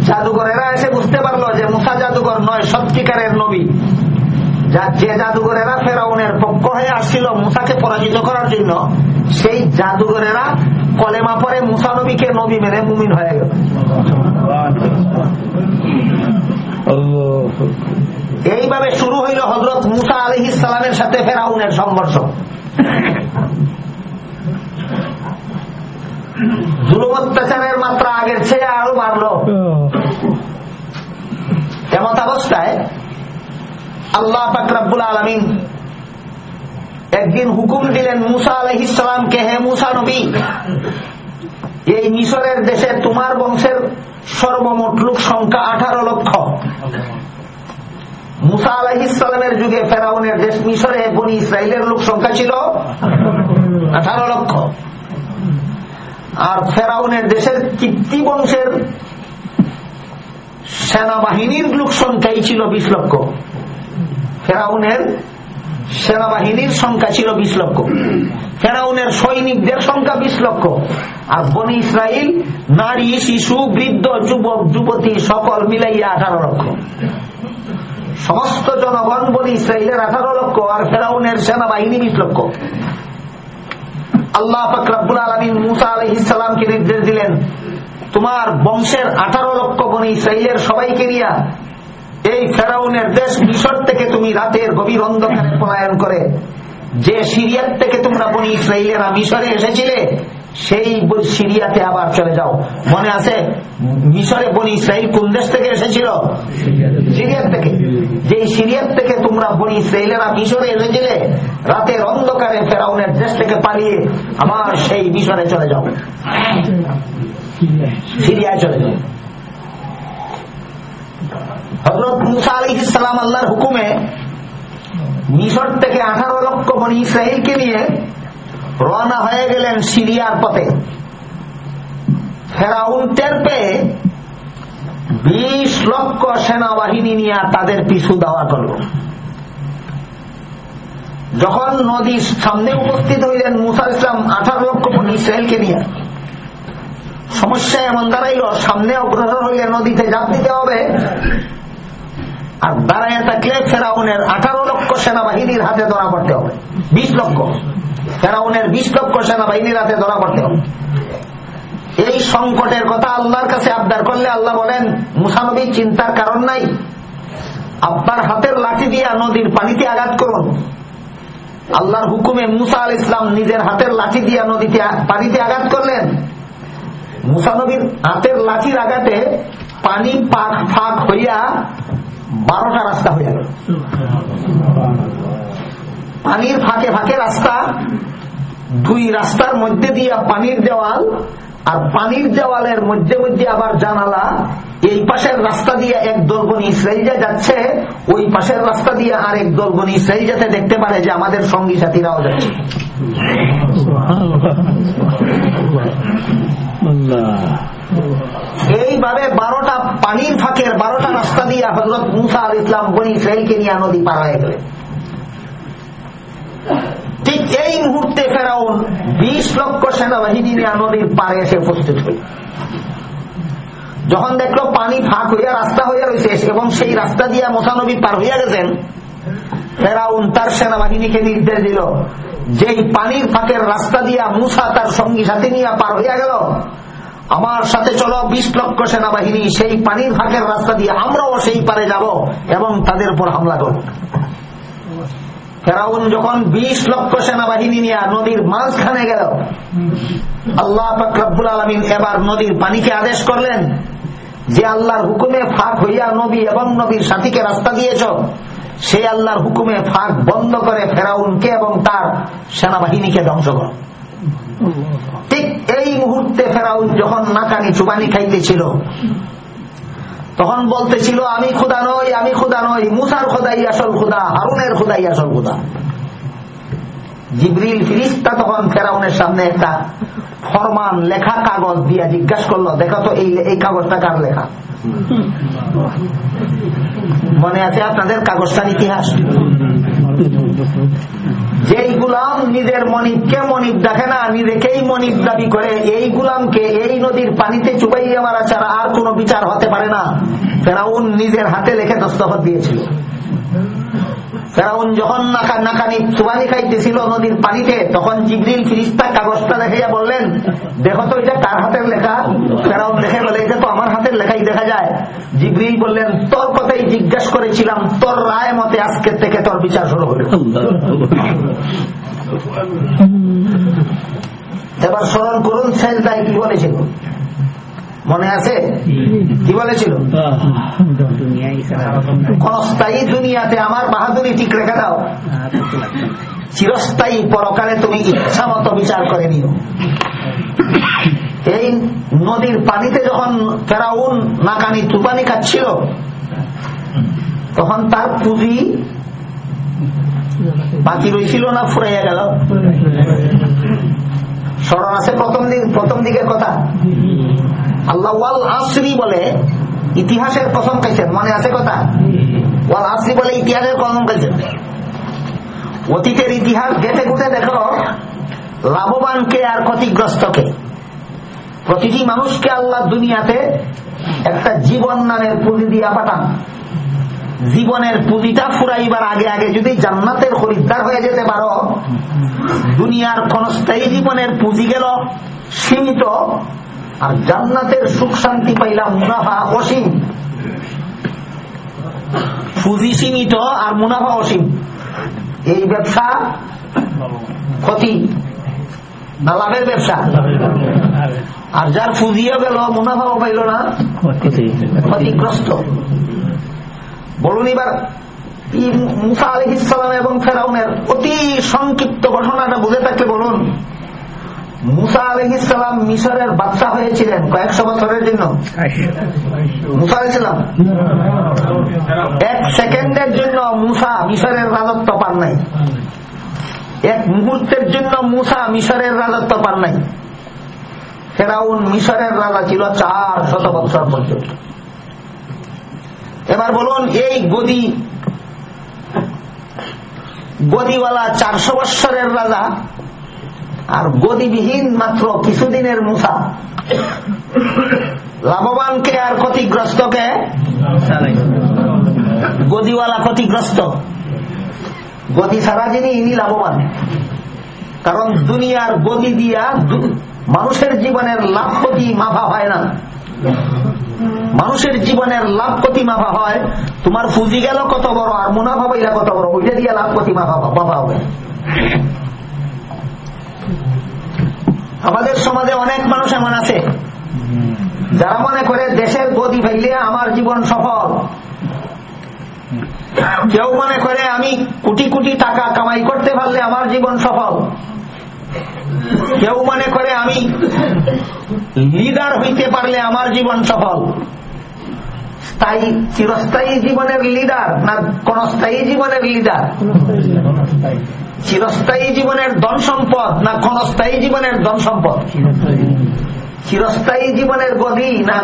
জাদুঘরেরা এসে বুঝতে পারল যে মুসা জাদুঘর নয়, সত্যিকারের নবী। যা যে জাদুঘরেরা ফেরাউনের পক্ষ হয়ে আসছিল, মুসাকে পরাজিত করার জন্য, সেই জাদুঘরেরা কলেমা পরে মুসা নবীকে নবী মেনে মুমিন হয়ে গেল। এইভাবে শুরু হইল হজরত মুসা আলহ ইসলামের সাথে ফেরাউনের সংঘর্ষ। জুলুম অত্যাচারের মাত্রা আগের চেয়ে আরও বাড়ল। এমত অবস্থায় আল্লাহ ফাকরাবুল আলমিন একদিন হুকুম দিলেন মুসা আলহিসামকে হে মুসা নবী, এই মিশরের দেশে তোমার বংশের সর্বমোট লোক সংখ্যা আঠারো লক্ষ। মুসা আলাহিসামের যুগে ফেরাউনের দেশ মিশরে বনি ইসরায়েলের লোক সংখ্যা ছিল আঠারো লক্ষ। আর ফেরাউনের দেশের কীর্তি বংশের সেনাবাহিনীর লোক সংখ্যাই ছিল বিশ লক্ষ। ফেরাউনের সেনাবাহিনীর সংখ্যা ছিল বিশ লক্ষ। ফেরাউনের সৈনিকদের সংখ্যা বিশ লক্ষ। আর বনি ইসরায়েল নারী, শিশু, বৃদ্ধ, যুবক, যুবতী সকল মিলাইয়া আঠারো লক্ষ। সমস্ত জনগণ বনি ইসরায়েলের আঠারো লক্ষ আর ফেরাউনের সেনাবাহিনী বিশ লক্ষ। আল্লাহ ফকরাবুল আলমিন মুসা আলহ ইসলামকে নির্দেশ দিলেন, তোমার বংশের আঠারো লক্ষ বনি ইসরায়েলের সবাইকে নিয়ে এই ফেরাউনের দেশ মিশর থেকে তুমি রাতের গভীর অন্ধকারে পলায়ন করে, যে সিরিয়ার থেকে তোমরা বনি ইসরায়েলেরা মিশরে এসেছিলে, সেই সিরিয়াতে আবার চলে যাও। মনে আছে? মিশরে বনি ইসরায়েল কোন দেশ থেকে এসেছিল? সিরিয়ার থেকে। যে সিরিয়ার থেকে তোমরা বনি ইসরায়েলেরা মিশরে এসেছিলে, রাতের অন্ধকারে ফেরাউনের দেশ থেকে পালিয়ে আমার সেই মিশরে চলে যাও। সিরিয়ায় চলে যাও। হজরত মুসা আলী ইসলাম আল্লাহর হুকুমে মিশর থেকে আঠারো লক্ষ বনি ইসরায়েলকে নিয়ে রওনা হয়ে গেলেন সিরিয়ার পথে। ফেরাউন টের পেয়ে বিশ লক্ষ সেনাবাহিনী নিয়ে তাদের পিছু দেওয়া করল। যখন নদীর সামনে উপস্থিত হইলেন, মুসা ইসলাম আঠারো লক্ষ ইসরায়েলকে নিয়ে। সমস্যা এমন দাঁড়াইল, সামনে অগ্রসর হইলে নদীতে জাপ দিতে হবে। আর দাঁড়ায় থাকলে ফেরাউনের আঠারো লক্ষ সেনাবাহিনীর হাতে ধরা পড়তে হবে। বিশ লক্ষ। ফেরাউনের বিশ লক্ষ সেনাবাহিনীর হাতে ধরা পড়তে হবে। এই সংকটের কথা আল্লাহর কাছে আবদার করলে আল্লাহ বলেন মুসানবী চিন্তার কারণ নাই। আপনার হাতের লাঠি দিয়া নদীর পানিতে আঘাত করুন। আল্লাহর হুকুমে মুসা আল ইসলাম নিজের হাতের লাঠি দিয়া নদীতে পানিতে আঘাত করলেন। মুসানবীর হাতের লাঠির আঘাতে পানি পাক ফাঁক হইয়া বারোটা রাস্তা হয়ে গেল। পানির ফাঁকে ফাঁকে রাস্তা, দুই রাস্তার মধ্যে দিয়ে পানির দেওয়াল, আর পানির দেওয়ালের মধ্যে মধ্যে আবার জানালা এই পাশের রাস্তা দিয়ে এক দলবনি ইসরায়েল যাচ্ছে ওই পাশের রাস্তা দিয়ে আর এক দলবনি ইসরায়েল দেখতে পারে যে আমাদের সঙ্গী সাথীরাও যাচ্ছে। এইভাবে বারোটা পানির ফাঁকের বারোটা রাস্তা দিয়ে হজরত মুসা আল ইসলাম বনি ইসরায়েলকে নিয়ে নদী পার হয়ে গেলেন। ঠিক এই মুহূর্তে ফেরাউন বিশ লক্ষ সেনাবাহিনী নিয়ে নদীর পারে এসে উপস্থিত হইল যখন দেখল পানি ফাঁক হইয়া রাস্তা হইয়া রয়েছে এবং সেই রাস্তা দিয়ে মোসানবী পার হইয়া গেছেন, ফেরাউন তার সেনাবাহিনীকে নির্দেশ দিল, যেই পানির ফাঁকের রাস্তা দিয়া মুসা তার সঙ্গী সাথে পার হইয়া গেল, আমার সাথে চলো, বিশ লক্ষ সেনাবাহিনী সেই পানির ফাঁকের রাস্তা দিয়ে আমরাও সেই পারে যাব এবং তাদের উপর হামলা করব। ফেরাউন যখন বিশ লক্ষ সেনাবাহিনী নিয়ে নদীর মাঝখানে গেল, আল্লাহ ফকরাবুল আলমিন এবার নদীর পানিকে আদেশ করলেন যে আল্লাহর হুকুমে ফাঁক হইয়া নবী এবং নবীর সাথীকে রাস্তা দিয়েছ সেই আল্লাহর হুকুমে ফাঁক বন্ধ করে ফেরাউনকে এবং তার সেনাবাহিনীকে ধ্বংস কর। ঠিক এই মুহূর্তে ফেরাউন যখন নাকানি চুবানি খাইতেছিল, তখন বলতেছিল, আমি খুদা নই, আমি খুদা নই, মুসার খোদাই আসল খুদা, হারুনের খোদাই আসল খুদা। জিবরিল ফিরিস্তা তখন ফেরাউনের সামনে একটা ফরমান লেখা কাগজ দিয়া জিজ্ঞাসা করল, দেখো তো, এই এই কাগজটা কার লেখা? মনে আছে আপনাদের কাগজটার ইতিহাস? যেই গুলাম নিজের মনিবকে মনিব দেখে না নিজেকেই মনিব দাবি করে, এই গুলামকে এই নদীর পানিতে চুবাইয়া মারা ছাড়া আর কোন বিচার হতে পারে না। ফেরাউন নিজের হাতে লেখে দস্তখত দিয়েছিল। ফেরাউন যখন নাকা নাকানি চুবানি খাইতেছিল নদীর পানিতে, তখন জিবরিল ফিরিস্তা কাগজটা দেখাইয়া বললেন, দেখো তো এটা কার হাতের লেখা? ফেরাউন দেখে বলে, এটা তো আমার হাতের লেখাই দেখা যায়। জিবরিল বললেন, তোর কথাই জিজ্ঞাসা করেছিলাম, তোর রায় মতে আজকে থেকে তোর বিচার শুরু হলো এবার স্মরণ করুন শেষ দায় কি বলেছিল? মনে আছে? কি বলেছিল? ক্ষণস্থায়ী দুনিয়াতে আমার বাহাদুরি ঠিক রেখে দাও। চিরস্থায়ী পরকালে তুমি ইচ্ছা মতো বিচার করে নিও। এই নদীর পানিতে যখন ফেরাউন নাকানি তুপানি খাচ্ছিল, তখন তার পুঁজি বাকি রয়েছিল না, ফুরাইয়া গেল? স্মরণ আছে প্রথম দিক প্রথম দিকের কথা। আল্লাহ ওয়াল আসরি বলে, ইতিহাসের কসম খাইছেন মনে আছে কথা? ওয়াল আসরি বলে, ইতিহাসের কসম খাইছেন অতীতের ইতিহাস ঘেটে ঘুটে দেখো লাভবানকে আর ক্ষতিগ্রস্তকে প্রতিটি মানুষকে আল্লাহ দুনিয়াতে একটা জীবন নামের পুঁজি দিয়া পাঠান। জীবনের পুঁজিটা ফুরাইবার আগে আগে যদি জান্নাতের খরিদ্দার হয়ে যেতে পারো দুনিয়ার ক্ষণস্থায়ী জীবনের পুঁজি গেল সীমিত আর জান্নাতের সুখ শান্তি পাইলাম মুনাফা অসীম। পুঁজি সীমিত আর মুনাফা অসীম। এই ব্যবসা ক্ষতি না লাভের ব্যবসা? আর যার পুঁজিও গেল মুনাফাও পাইল না ক্ষতিগ্রস্ত। বলুন এবার মুসা আলহ ইসলাম এবং ফেরাউনের অতি সংক্ষিপ্ত ঘটনাটা বুঝে থাকলে বলুন। মুসা আলহ ইসলাম মিশরের বাচ্চা হয়েছিলেন কয়েকশো বছরের জন্য। মুসা আলাইসালাম এক সেকেন্ডের জন্য মুসা মিশরের রাজত্ব পান নাই। এক মুহূর্তের জন্য মুসা মিশরের রাজত্ব পান নাই। ফেরাউন মিশরের রাজা ছিল চার শত বছর পর্যন্ত। এবার বলুন, এই গদি, গদিওয়ালা চারশো বৎসরের রাজা আর গদিবিহীন মাত্র কিছুদিনের মুসা। লাভবানকে আর ক্ষতিগ্রস্তকে গদিওয়ালা ক্ষতিগ্রস্ত। গদি ছাড়া যিনি, ইনি লাভবান। কারণ দুনিয়ার গদি দিয়া মানুষের জীবনের লাভ ক্ষতি মাফা হয় না। মানুষের জীবনের লাভ ক্ষতি মাফা হয়, তোমার পুঁজি গেল কত বড়, আর মুনাফা পাইলা কত বড়, ওইটা দিয়ে লাভ ক্ষতি মাফা হবে। আমাদের সমাজে অনেক মানুষ এমন আছে, যারা মনে করে দেশের গদি পাইলে আমার জীবন সফল। কেউ মনে করে আমি কোটি কোটি টাকা কামাই করতে পারলে আমার জীবন সফল। কেউ মনে করে আমি লিডার হইতে পারলে আমার জীবন সফল। স্থায়ী চিরস্থায়ী জীবনের লিডার না জীবনের লিডার চিরস্থায়ী জীবনের ধন সম্পদ না জীবনের ধন সম্পদ? চিরস্থায়ী জীবনের গদি না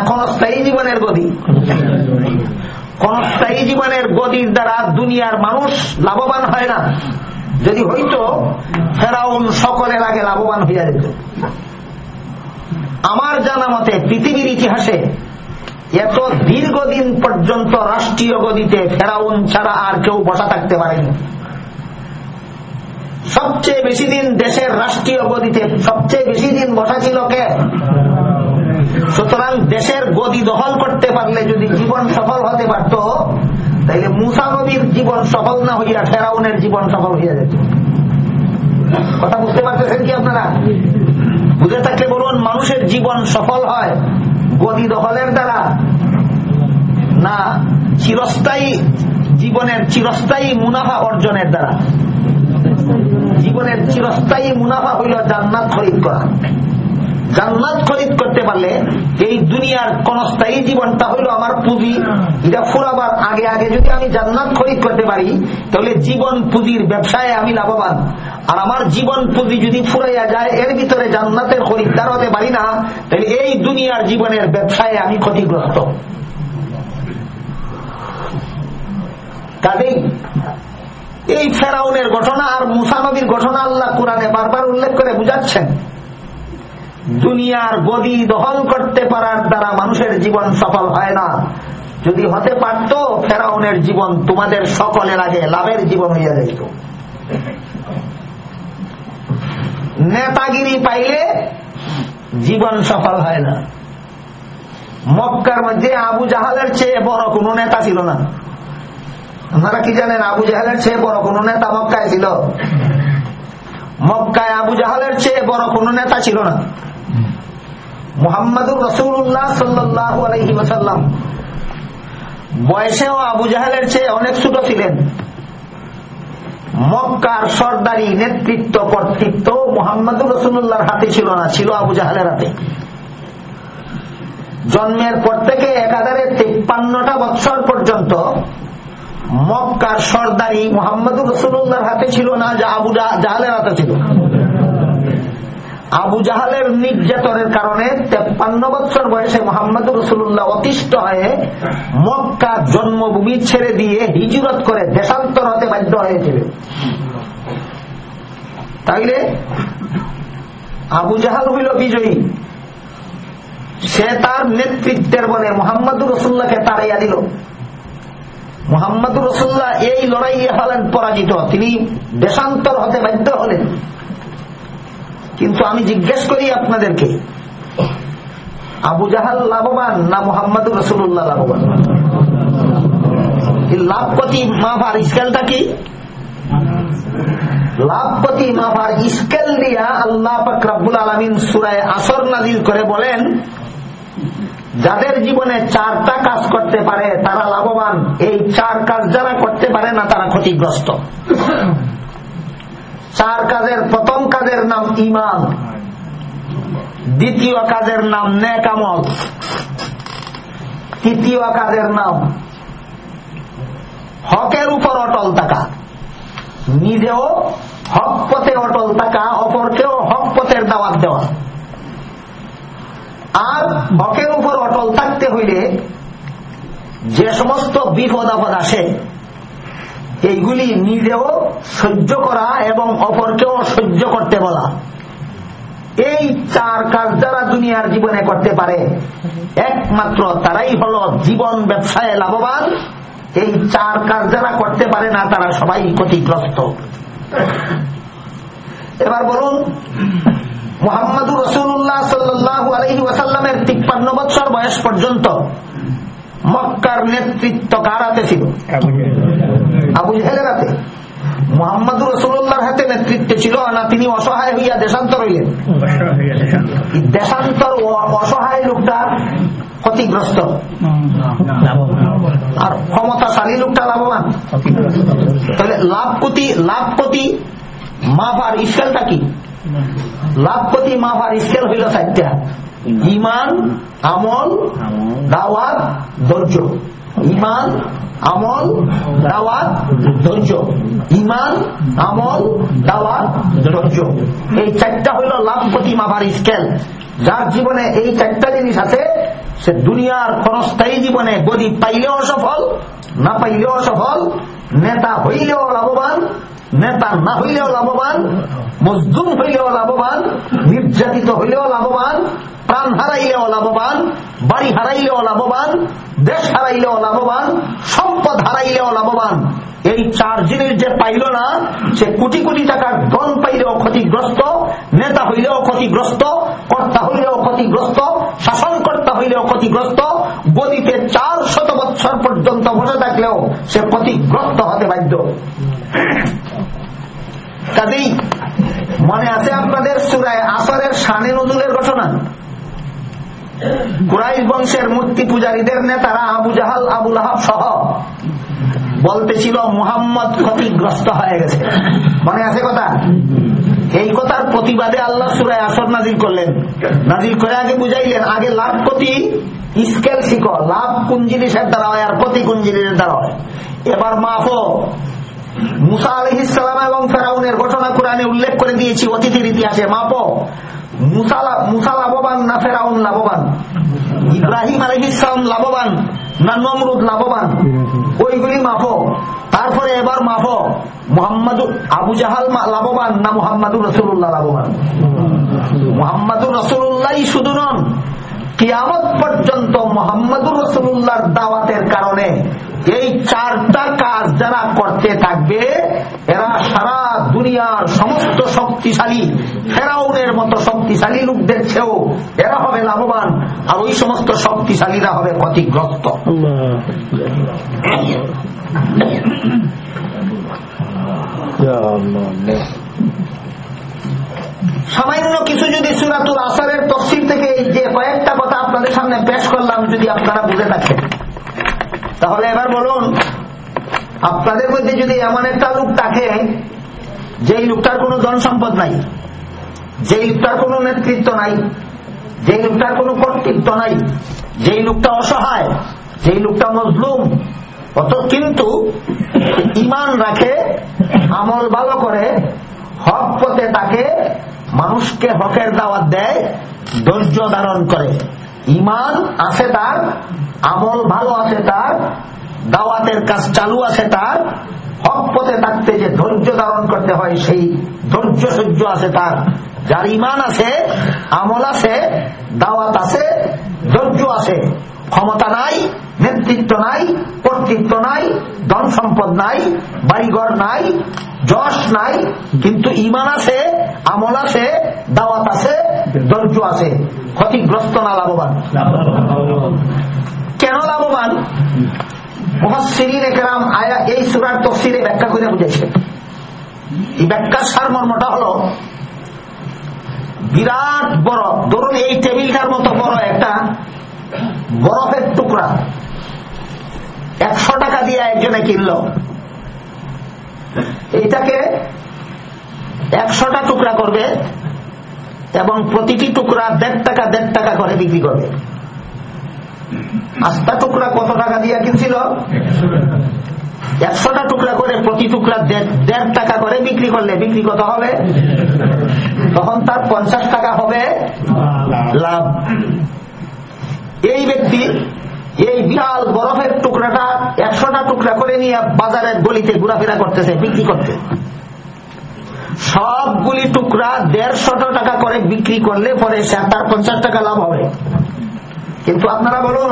জীবনের গদি? জীবনের গদির দ্বারা দুনিয়ার মানুষ লাভবান হয় না। যদি হইতো, ফেরাউন সকলের আগে লাভবান হইয়া যেত। আমার জানা মতে পৃথিবীর ইতিহাসে এত দীর্ঘদিন পর্যন্ত রাষ্ট্রীয় গদিতে ফেরাউন ছাড়া আর কেউ বসা থাকতে পারেনি। সবচেয়ে বেশি দিন দেশের রাষ্ট্রীয় গদিতে সবচেয়ে বেশি দিন বসা ছিল কে? সুতরাং দেশের গদি দখল করতে পারলে যদি জীবন সফল হতে পারত, তাইলে মুসানবীর জীবন সফল না হইয়া ফেরাউনের জীবন সফল হইয়া যেত। কথা বুঝতে পারতেছেন কি আপনারা? বুঝে থাকলে বলুন, মানুষের জীবন সফল হয়। গদি দখলের দ্বারা না, চিরস্থায়ী জীবনের, চিরস্থায়ী মুনাফা অর্জনের দ্বারা। জীবনের চিরস্থায়ী মুনাফা হইল জান্নাত খরিদ করা। জান্নাত খরিদ করতে পারলে এই দুনিয়ার কোন স্থায়ী জীবনটা হইল আমার পুঁজি। এটা ফুরাবার আগে আগে যদি আমি জান্নাত খরিদ করতে পারি, তাহলে জীবন পুঁজির ব্যবসায় আমি লাভবান। আর আমার জীবন পুঁজি যদি ফুরাইয়া যায়, এর ভিতরে জান্নাতের খরিদ্দার হতে পারি না, তাহলে এই দুনিয়ার জীবনের ব্যবসায় আমি ক্ষতিগ্রস্ত। কাজেই এই ফেরাউনের ঘটনা আর মুসানবীর ঘটনা আল্লাহ কোরআনে বারবার উল্লেখ করে বুঝাচ্ছেন। দুনিয়ার গদি দখল করতে পারার দ্বারা মানুষের জীবন সফল হয় না। যদি হতে পারত, ফেরাউনের জীবন তোমাদের সকলের আগে, লাভের জীবন হইয়া যাইত। নেতাগিরি পাইলে জীবন সফল হয় না। মক্কার মধ্যে আবু জাহালের চেয়ে বড় কোন নেতা ছিল না। আপনারা কি জানেন, আবু জাহালের চেয়ে বড় কোন নেতা মক্কায় ছিল? মক্কায় আবু জাহালের চেয়ে বড় কোন নেতা ছিল না। মোহাম্মদুর রসুল্লাহ সাল্লাহ আলহি বয়সেও আবু জাহালের চেয়ে অনেক ছোট ছিলেন। মক্কার সর্দারি নেতৃত্ব কর্তৃত্ব মোহাম্মদুর রসুল্লাহর হাতে ছিল না, ছিল আবু জাহালের হাতে। জন্মের পর থেকে একাধারে তিপ্পান্নটা বৎসর পর্যন্ত মক্কার সর্দারি মোহাম্মদুর রসুল্লাহর হাতে ছিল না, যা আবু জাহালের হাতে ছিল। আবু জাহালের নির্যাতনের কারণে তেপ্পান্ন বছর বয়সে মোহাম্মদ রসুল্লাহ অতিষ্ঠ হয়ে মক্কা জন্মভূমি ছেড়ে দিয়ে হিজুরত করে দেশান্তর হতে বাধ্য হয়েছিল। তাইলে আবু জাহাল হইল বিজয়ী। সে তার নেতৃত্বের বলে মোহাম্মদুর রসুল্লাহকে তাড়াইয়া দিল। মোহাম্মদুর রসুল্লাহ এই লড়াইয়ে হলেন পরাজিত। তিনি দেশান্তর হতে বাধ্য হলেন। কিন্তু আমি জিজ্ঞেস করি আপনাদেরকে, আবু জাহাল লাভবান না মোহাম্মদুর রসুল্লাহ লাভবান? লাভপতি মাফার স্কেলটা কি? লাভপতি মাফার স্কেল দিয়া আল্লাহ ফাকরাবুল আলমিন সুরায় আসর নাজিল করে বলেন, যাদের জীবনে চারটা কাজ করতে পারে, তারা লাভবান। এই চার কাজ যারা করতে পারে না, তারা ক্ষতিগ্রস্ত। চার কাজের, প্রথম কাজের নাম ইমান দ্বিতীয় কাজের নাম নেকামল তৃতীয় কাজের নাম হকের উপর অটল থাকা। নিজেও হক পথে অটল থাকা, অপরকেও হক পথের দাওয়াত দেওয়া। আর হকের উপর অটল থাকতে হইলে যে সমস্ত বিপদ আপদ আসে এইগুলি নিজেও সহ্য করা এবং অপরকেও সহ্য করতে বলা। এই চার কাজ যারা দুনিয়ার জীবনে করতে পারে, একমাত্র তারাই হল জীবন ব্যবসায় লাভবান। এই চার কাজ যারা করতে পারে না, তারা সবাই ক্ষতিগ্রস্ত। এবার বলুন, মোহাম্মদুর রসুল্লাহ সাল্লাহ আলহি ওয়াসাল্লামের তিপ্পান্ন বৎসর বয়স পর্যন্ত মক্কার নেতৃত্ব কার হাতে ছিল? আবু জেহেলের হাতে। মোহাম্মদুর রসুল্লাহর হাতে নেতৃত্ব ছিল না তিনি অসহায় হইয়া দেশান্তর হইলেন। দেশান্তর অসহায় লোকটা ক্ষতিগ্রস্ত। আর ক্ষমতাশালী লোকটা লাভবান। তাহলে লাভপতি লাভপতি মাফার স্কেলটা কি? লাভপতি মাফার স্কেল হইল চারটা। ইমান আমল দাওয়াত ধৈর্য। ইমান আমল দাওয়াত ধৈর্য। ইমান আমল দাওয়াত ধৈর্য। এই চারটা হইল লাভপতি মাফার স্কেল যার জীবনে এই চারটা জিনিস আছে সে দুনিয়ার ক্ষণস্থায়ী জীবনে গরিব পাইলেও সফল না পাইলেও সফল নেতা হইলেও লাভবান নেতা না হইলেও লাভবান মজদুম হইলেও লাভবান, নির্যাতিত হইলেও লাভবান, প্রাণ হারাইলেও লাভবান, বাড়ি হারাইলেও লাভবান, দেশ হারাইলেও লাভবান, সম্পদ হারাইলেও লাভবান। এই চার জিনিস যে পাইল না, সে কোটি কোটি টাকার ধন পাইলেও ক্ষতিগ্রস্ত, নেতা হইলেও ক্ষতিগ্রস্ত, কর্তা হইলেও ক্ষতিগ্রস্ত, শাসনকর্তা হইলেও ক্ষতিগ্রস্ত, গদিতে চার শত বৎসর পর্যন্ত বসে থাকলেও সে ক্ষতিগ্রস্ত হতে বাধ্য। কাজেই মনে আছে আপনাদের সুরায় আসরের শানে নজুলের ঘটনা? কুরাইশ বংশের মূর্তি পূজারীদের নেতারা আবু জাহাল আবুল আহাব সহ বলতেছিল, মুহাম্মদ ক্ষতিগ্রস্ত হয়ে গেছে। মনে আছে কথা? এই কথার প্রতিবাদে আল্লাহ সুরায় আসর নাজিল করলেন। নাজিল করে আগে বুঝাইলেন, আগে লাভ প্রতি স্কেল শিখো লাভ কোন জিনিসের দ্বারা হয় আর প্রতি কোন জিনিসের দ্বারা হয়। এবার মাফো মুসা আলহ ইসলাম এবং ফেরাউনের ঘটনা কোরআনে উল্লেখ করে দিয়েছি অতিথির ইতিহাসে। মাপো। মুসা লাভবান না ফেরাউন লাভবান? ইব্রাহিম আলহ ইসলাম লাভবান না নমরুদ লাভবান? ওইগুলি মাফো তারপরে এবার মাফো মোহাম্মদ আবু জাহাল লাভবান না মোহাম্মদুর রসুল্লাহ লাভবান? মোহাম্মদুর রসুল্লাহ শুধু নন কিয়ামত পর্যন্ত মোহাম্মদুর রসুল্লাহর দাওয়াতের কারণে এই চারটা কাজ যারা করতে থাকবে এরা সারা দুনিয়ার সমস্ত শক্তিশালী ফেরাউনের মতো শক্তিশালী লোকদের চেয়েও এরা হবে লাভবান আর ওই সমস্ত শক্তিশালীরা হবে ক্ষতিগ্রস্ত। সামান্য কিছু যদি সুরাতুল আসারের তফসিল থেকে এই যে কয়েকটা কথা আপনাদের সামনে পেশ করলাম, যদি আপনারা বুঝে থাকেন। তাহলে এবার বলুন, আপনাদের মধ্যে যদি এমন একটা লোক থাকে, যেই লোকটার কোনো ধন সম্পদ নাই, যেই লোকটার কোনো নেতৃত্ব নাই, যেই লোকটার কোনো কর্তৃত্ব নাই, যেই লোকটা অসহায়, যেই লোকটা মজলুম, অত কিন্তু ইমান রাখে, আমল ভালো করে হক পথে তাকে মানুষকে হকের দাওয়াত দেয়, ধৈর্য ধারণ করে। ইমান আছে তার, আমল ভালো আছে তার, দাওয়াতের কাজ চালু আছে তার, হক পথে থাকতে যে ধৈর্য ধারণ করতে হয়, সেই ধৈর্য সহ্য আছে তার। যার ইমান আছে, আমল আছে, দাওয়াত আছে, ধৈর্য আছে, ক্ষমতা নাই নেতৃত্ব নাই, কর্তৃত্ব নাই ধন সম্পদ নাই, বাড়িঘর নাই, যশ নাই, কিন্তু ইমান আছে, আমল আছে, দাওয়াত আছে, ধৈর্য আছে। ক্ষতিগ্রস্ত না লাভবান। কেন লাভবান? আয়া এই ব্যাখ্যা করে বুঝেছে এই সারমর্মটা হলো, বিরাট বড়, ধরুন এই টেবিলটার মতো বড় একটা বরফের টুকরা। একশো টাকা দিয়ে একজনে কিনল। এইটাকে একশোটা টুকরা করবে এবং প্রতিটি টুকরা দেড় টাকা দেড় টাকা করে বিক্রি করবে। আস্তা টুকরা কত টাকা দিয়ে কিনছিল? একশোটা টুকরা করে প্রতি টুকরা দেড় টাকা করে বিক্রি করলে, বিক্রি কত হবে? তখন তার পঞ্চাশ টাকা হবে লাভ। এই ব্যক্তি এই বিশাল বরফের টুকরাটা একশোটা টুকরা করে নিয়ে বাজারের গলিতে ঘোরাফেরা করতেছে, বিক্রি করতে। সবগুলি টুকরা দেড়শত টাকা করে বিক্রি করলে পরে তার পঞ্চাশ টাকা লাভ হবে। কিন্তু আপনারা বলুন,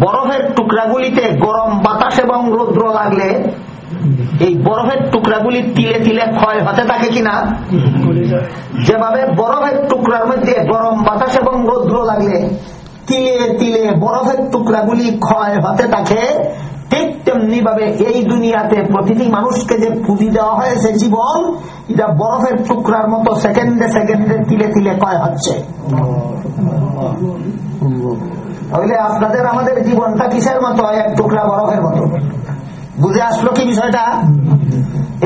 বরফের টুকরাগুলিতে গরম বাতাস এবং রৌদ্র লাগলে এই বরফের টুকরাগুলি তিলে তিলে ক্ষয় হতে থাকে কিনা? যেভাবে বরফের টুকরার মধ্যে গরম বাতাস এবং রৌদ্র লাগলে তিলে তিলে বরফের টুকরাগুলি ক্ষয় হতে থাকে। ঠিক তেমনি ভাবে এই দুনিয়াতে প্রতিটি মানুষকে যে পুঁজি দেওয়া হয়েছে জীবন এটা বরফের টুকরার মতো সেকেন্ডে সেকেন্ডে তিলে তিলে ক্ষয় হচ্ছে। তাহলে আপনাদের আমাদের জীবনটা কিসের মতো? এক টুকরা বরফের মতো। বুঝে আসলো কি বিষয়টা?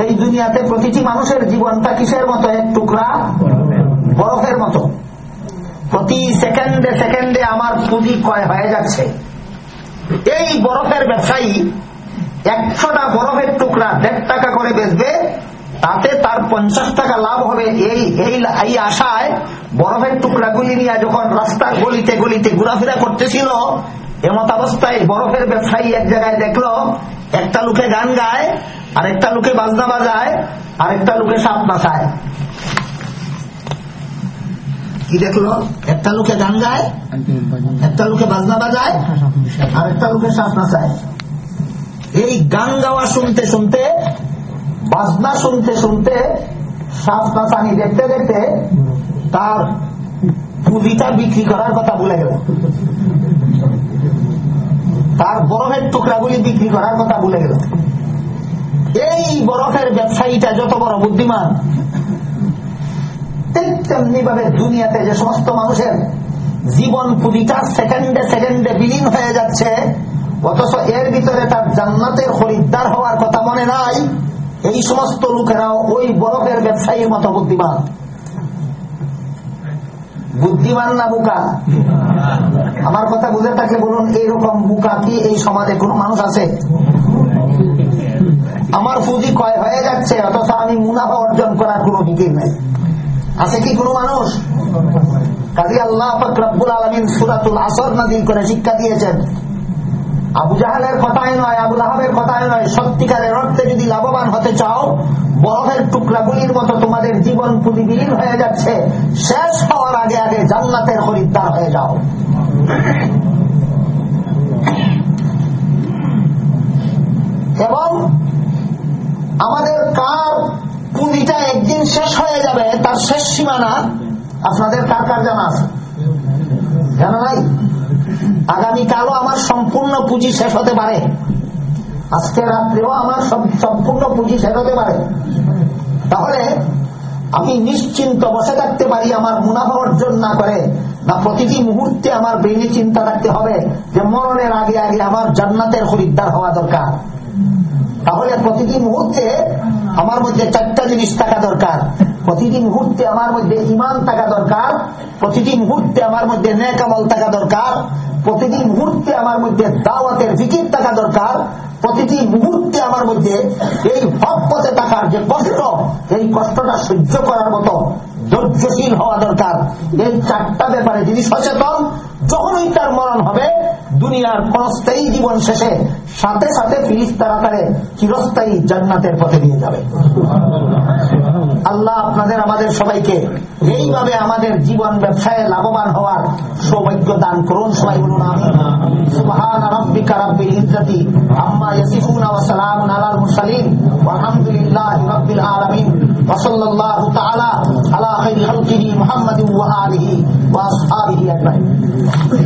এই দুনিয়াতে প্রতিটি মানুষের জীবনটা কিসের মতো? এক টুকরা বরফের মতো। প্রতি সেকেন্ডে সেকেন্ডে আমার পুঁজি ক্ষয় হয়ে যাচ্ছে। এই বরফের ব্যবসায়ী একশোটা বরফের টুকরা দেড় টাকা করে বেচবে, তাতে তার পঞ্চাশ টাকা লাভ হবে। এই এই এই আশায় বরফের টুকরাগুলি নিয়ে যখন রাস্তার গলিতে গলিতে ঘোরাফেরা করতেছিল, এমত অবস্থায় বরফের ব্যবসায়ী এক জায়গায় দেখল, একটা লোকে গান গায় আর একটা লোকে বাজনা বাজায় আর একটা লোকে সাপ নাচায়। কি দেখল? একটা লোকে গান গায়, একটা লোকে বাজনা বাজায়, আর একটা লোকে সাপ নাচায়। এই গান গাওয়া শুনতে শুনতে, বাজনা শুনতে শুনতে সাপ নাচানি দেখতে দেখতে তার পুঁজিটা বিক্রি করার কথা ভুলে গেল। তার বরফের টুকরাগুলি বিক্রি করার কথা ভুলে গেল। এই বরফের ব্যবসায়ীটা যত বড় বুদ্ধিমান ঠিক তেমনি ভাবে দুনিয়াতে যে সমস্ত মানুষের জীবন পুঁজিটা সেকেন্ডে সেকেন্ডে বিলীন হয়ে যাচ্ছে, অথচ এর ভিতরে তার জান্নাতের খরিদ্দার হওয়ার কথা মনে নাই, এই সমস্ত লোকেরাও ওই বরফের ব্যবসায়ীর মতো বুদ্ধিমান। বুদ্ধিমান না বুকা? আমার কথা বুঝে থাকলে বলুন, এইরকম বুকা কি এই সমাজে কোন মানুষ আছে? আমার পুঁজি কয় হয়ে যাচ্ছে, অথচ আমি মুনাফা অর্জন করার কোন ফিকির নেই। আছে কি কোন মানুষ? কাজী আল্লাহ ফকরাবুল আলমিন সুরাতুল আসর নাদিল করে শিক্ষা দিয়েছেন। আবু জাহালের কথাই নয় আবুল আহাবের কথাই নয়। সত্যিকারের অর্থে যদি লাভবান হতে চাও, বরফের টুকরাগুলির মতো তোমাদের জীবন প্রতিবিলীন হয়ে যাচ্ছে। শেষ হওয়ার আগে আগে জান্নাতের খরিদ্দার হয়ে যাও। এবং আমাদের কার পুঁজিটা একদিন শেষ হয়ে যাবে, তার শেষ সীমানা আপনাদের কার কার জানা আছে? জানা নাই? আগামীকালও আমার সম্পূর্ণ পুঁজি শেষ হতে পারে। আজকে রাত্রেও আমার সম্পূর্ণ পুঁজি শেষ হতে পারে। তাহলে আমি নিশ্চিন্ত বসে থাকতে পারি, আমার মুনাফা অর্জন না করে, না প্রতিটি মুহূর্তে আমার ব্রেনে চিন্তা রাখতে হবে যে মরণের আগে আগে আমার জান্নাতের খরিদ্দার হওয়া দরকার। তাহলে প্রতিটি মুহূর্তে আমার মধ্যে চারটা জিনিস থাকা দরকার। প্রতিটি মুহূর্তে আমার মধ্যে ইমান থাকা দরকার। প্রতিটি মুহূর্তে আমার মধ্যে নেকামল থাকা দরকার। প্রতিটি মুহূর্তে আমার মধ্যে দাওয়াতের ফিকির থাকা দরকার। প্রতিটি মুহূর্তে আমার মধ্যে এই হক পথে থাকার যে কষ্ট, এই কষ্টটা সহ্য করার মতো ধৈর্যশীল হওয়া দরকার। এই চারটা ব্যাপারে যিনি সচেতন, যখনই তার মরণ হবে দুনিয়ার ক্ষণস্থায়ী জীবন শেষে সাথে সাথে ফিরিস্তার আকারে চিরস্থায়ী জান্নাতের পথে নিয়ে যাবে। আল্লাহ আপনাদের, আমাদের সবাইকে এইভাবে আমাদের জীবন ব্যবসায় লাভবান হওয়ার সৌভাগ্য দান করুন সবাই বলুন সুবহান রাব্বিকা ওয়া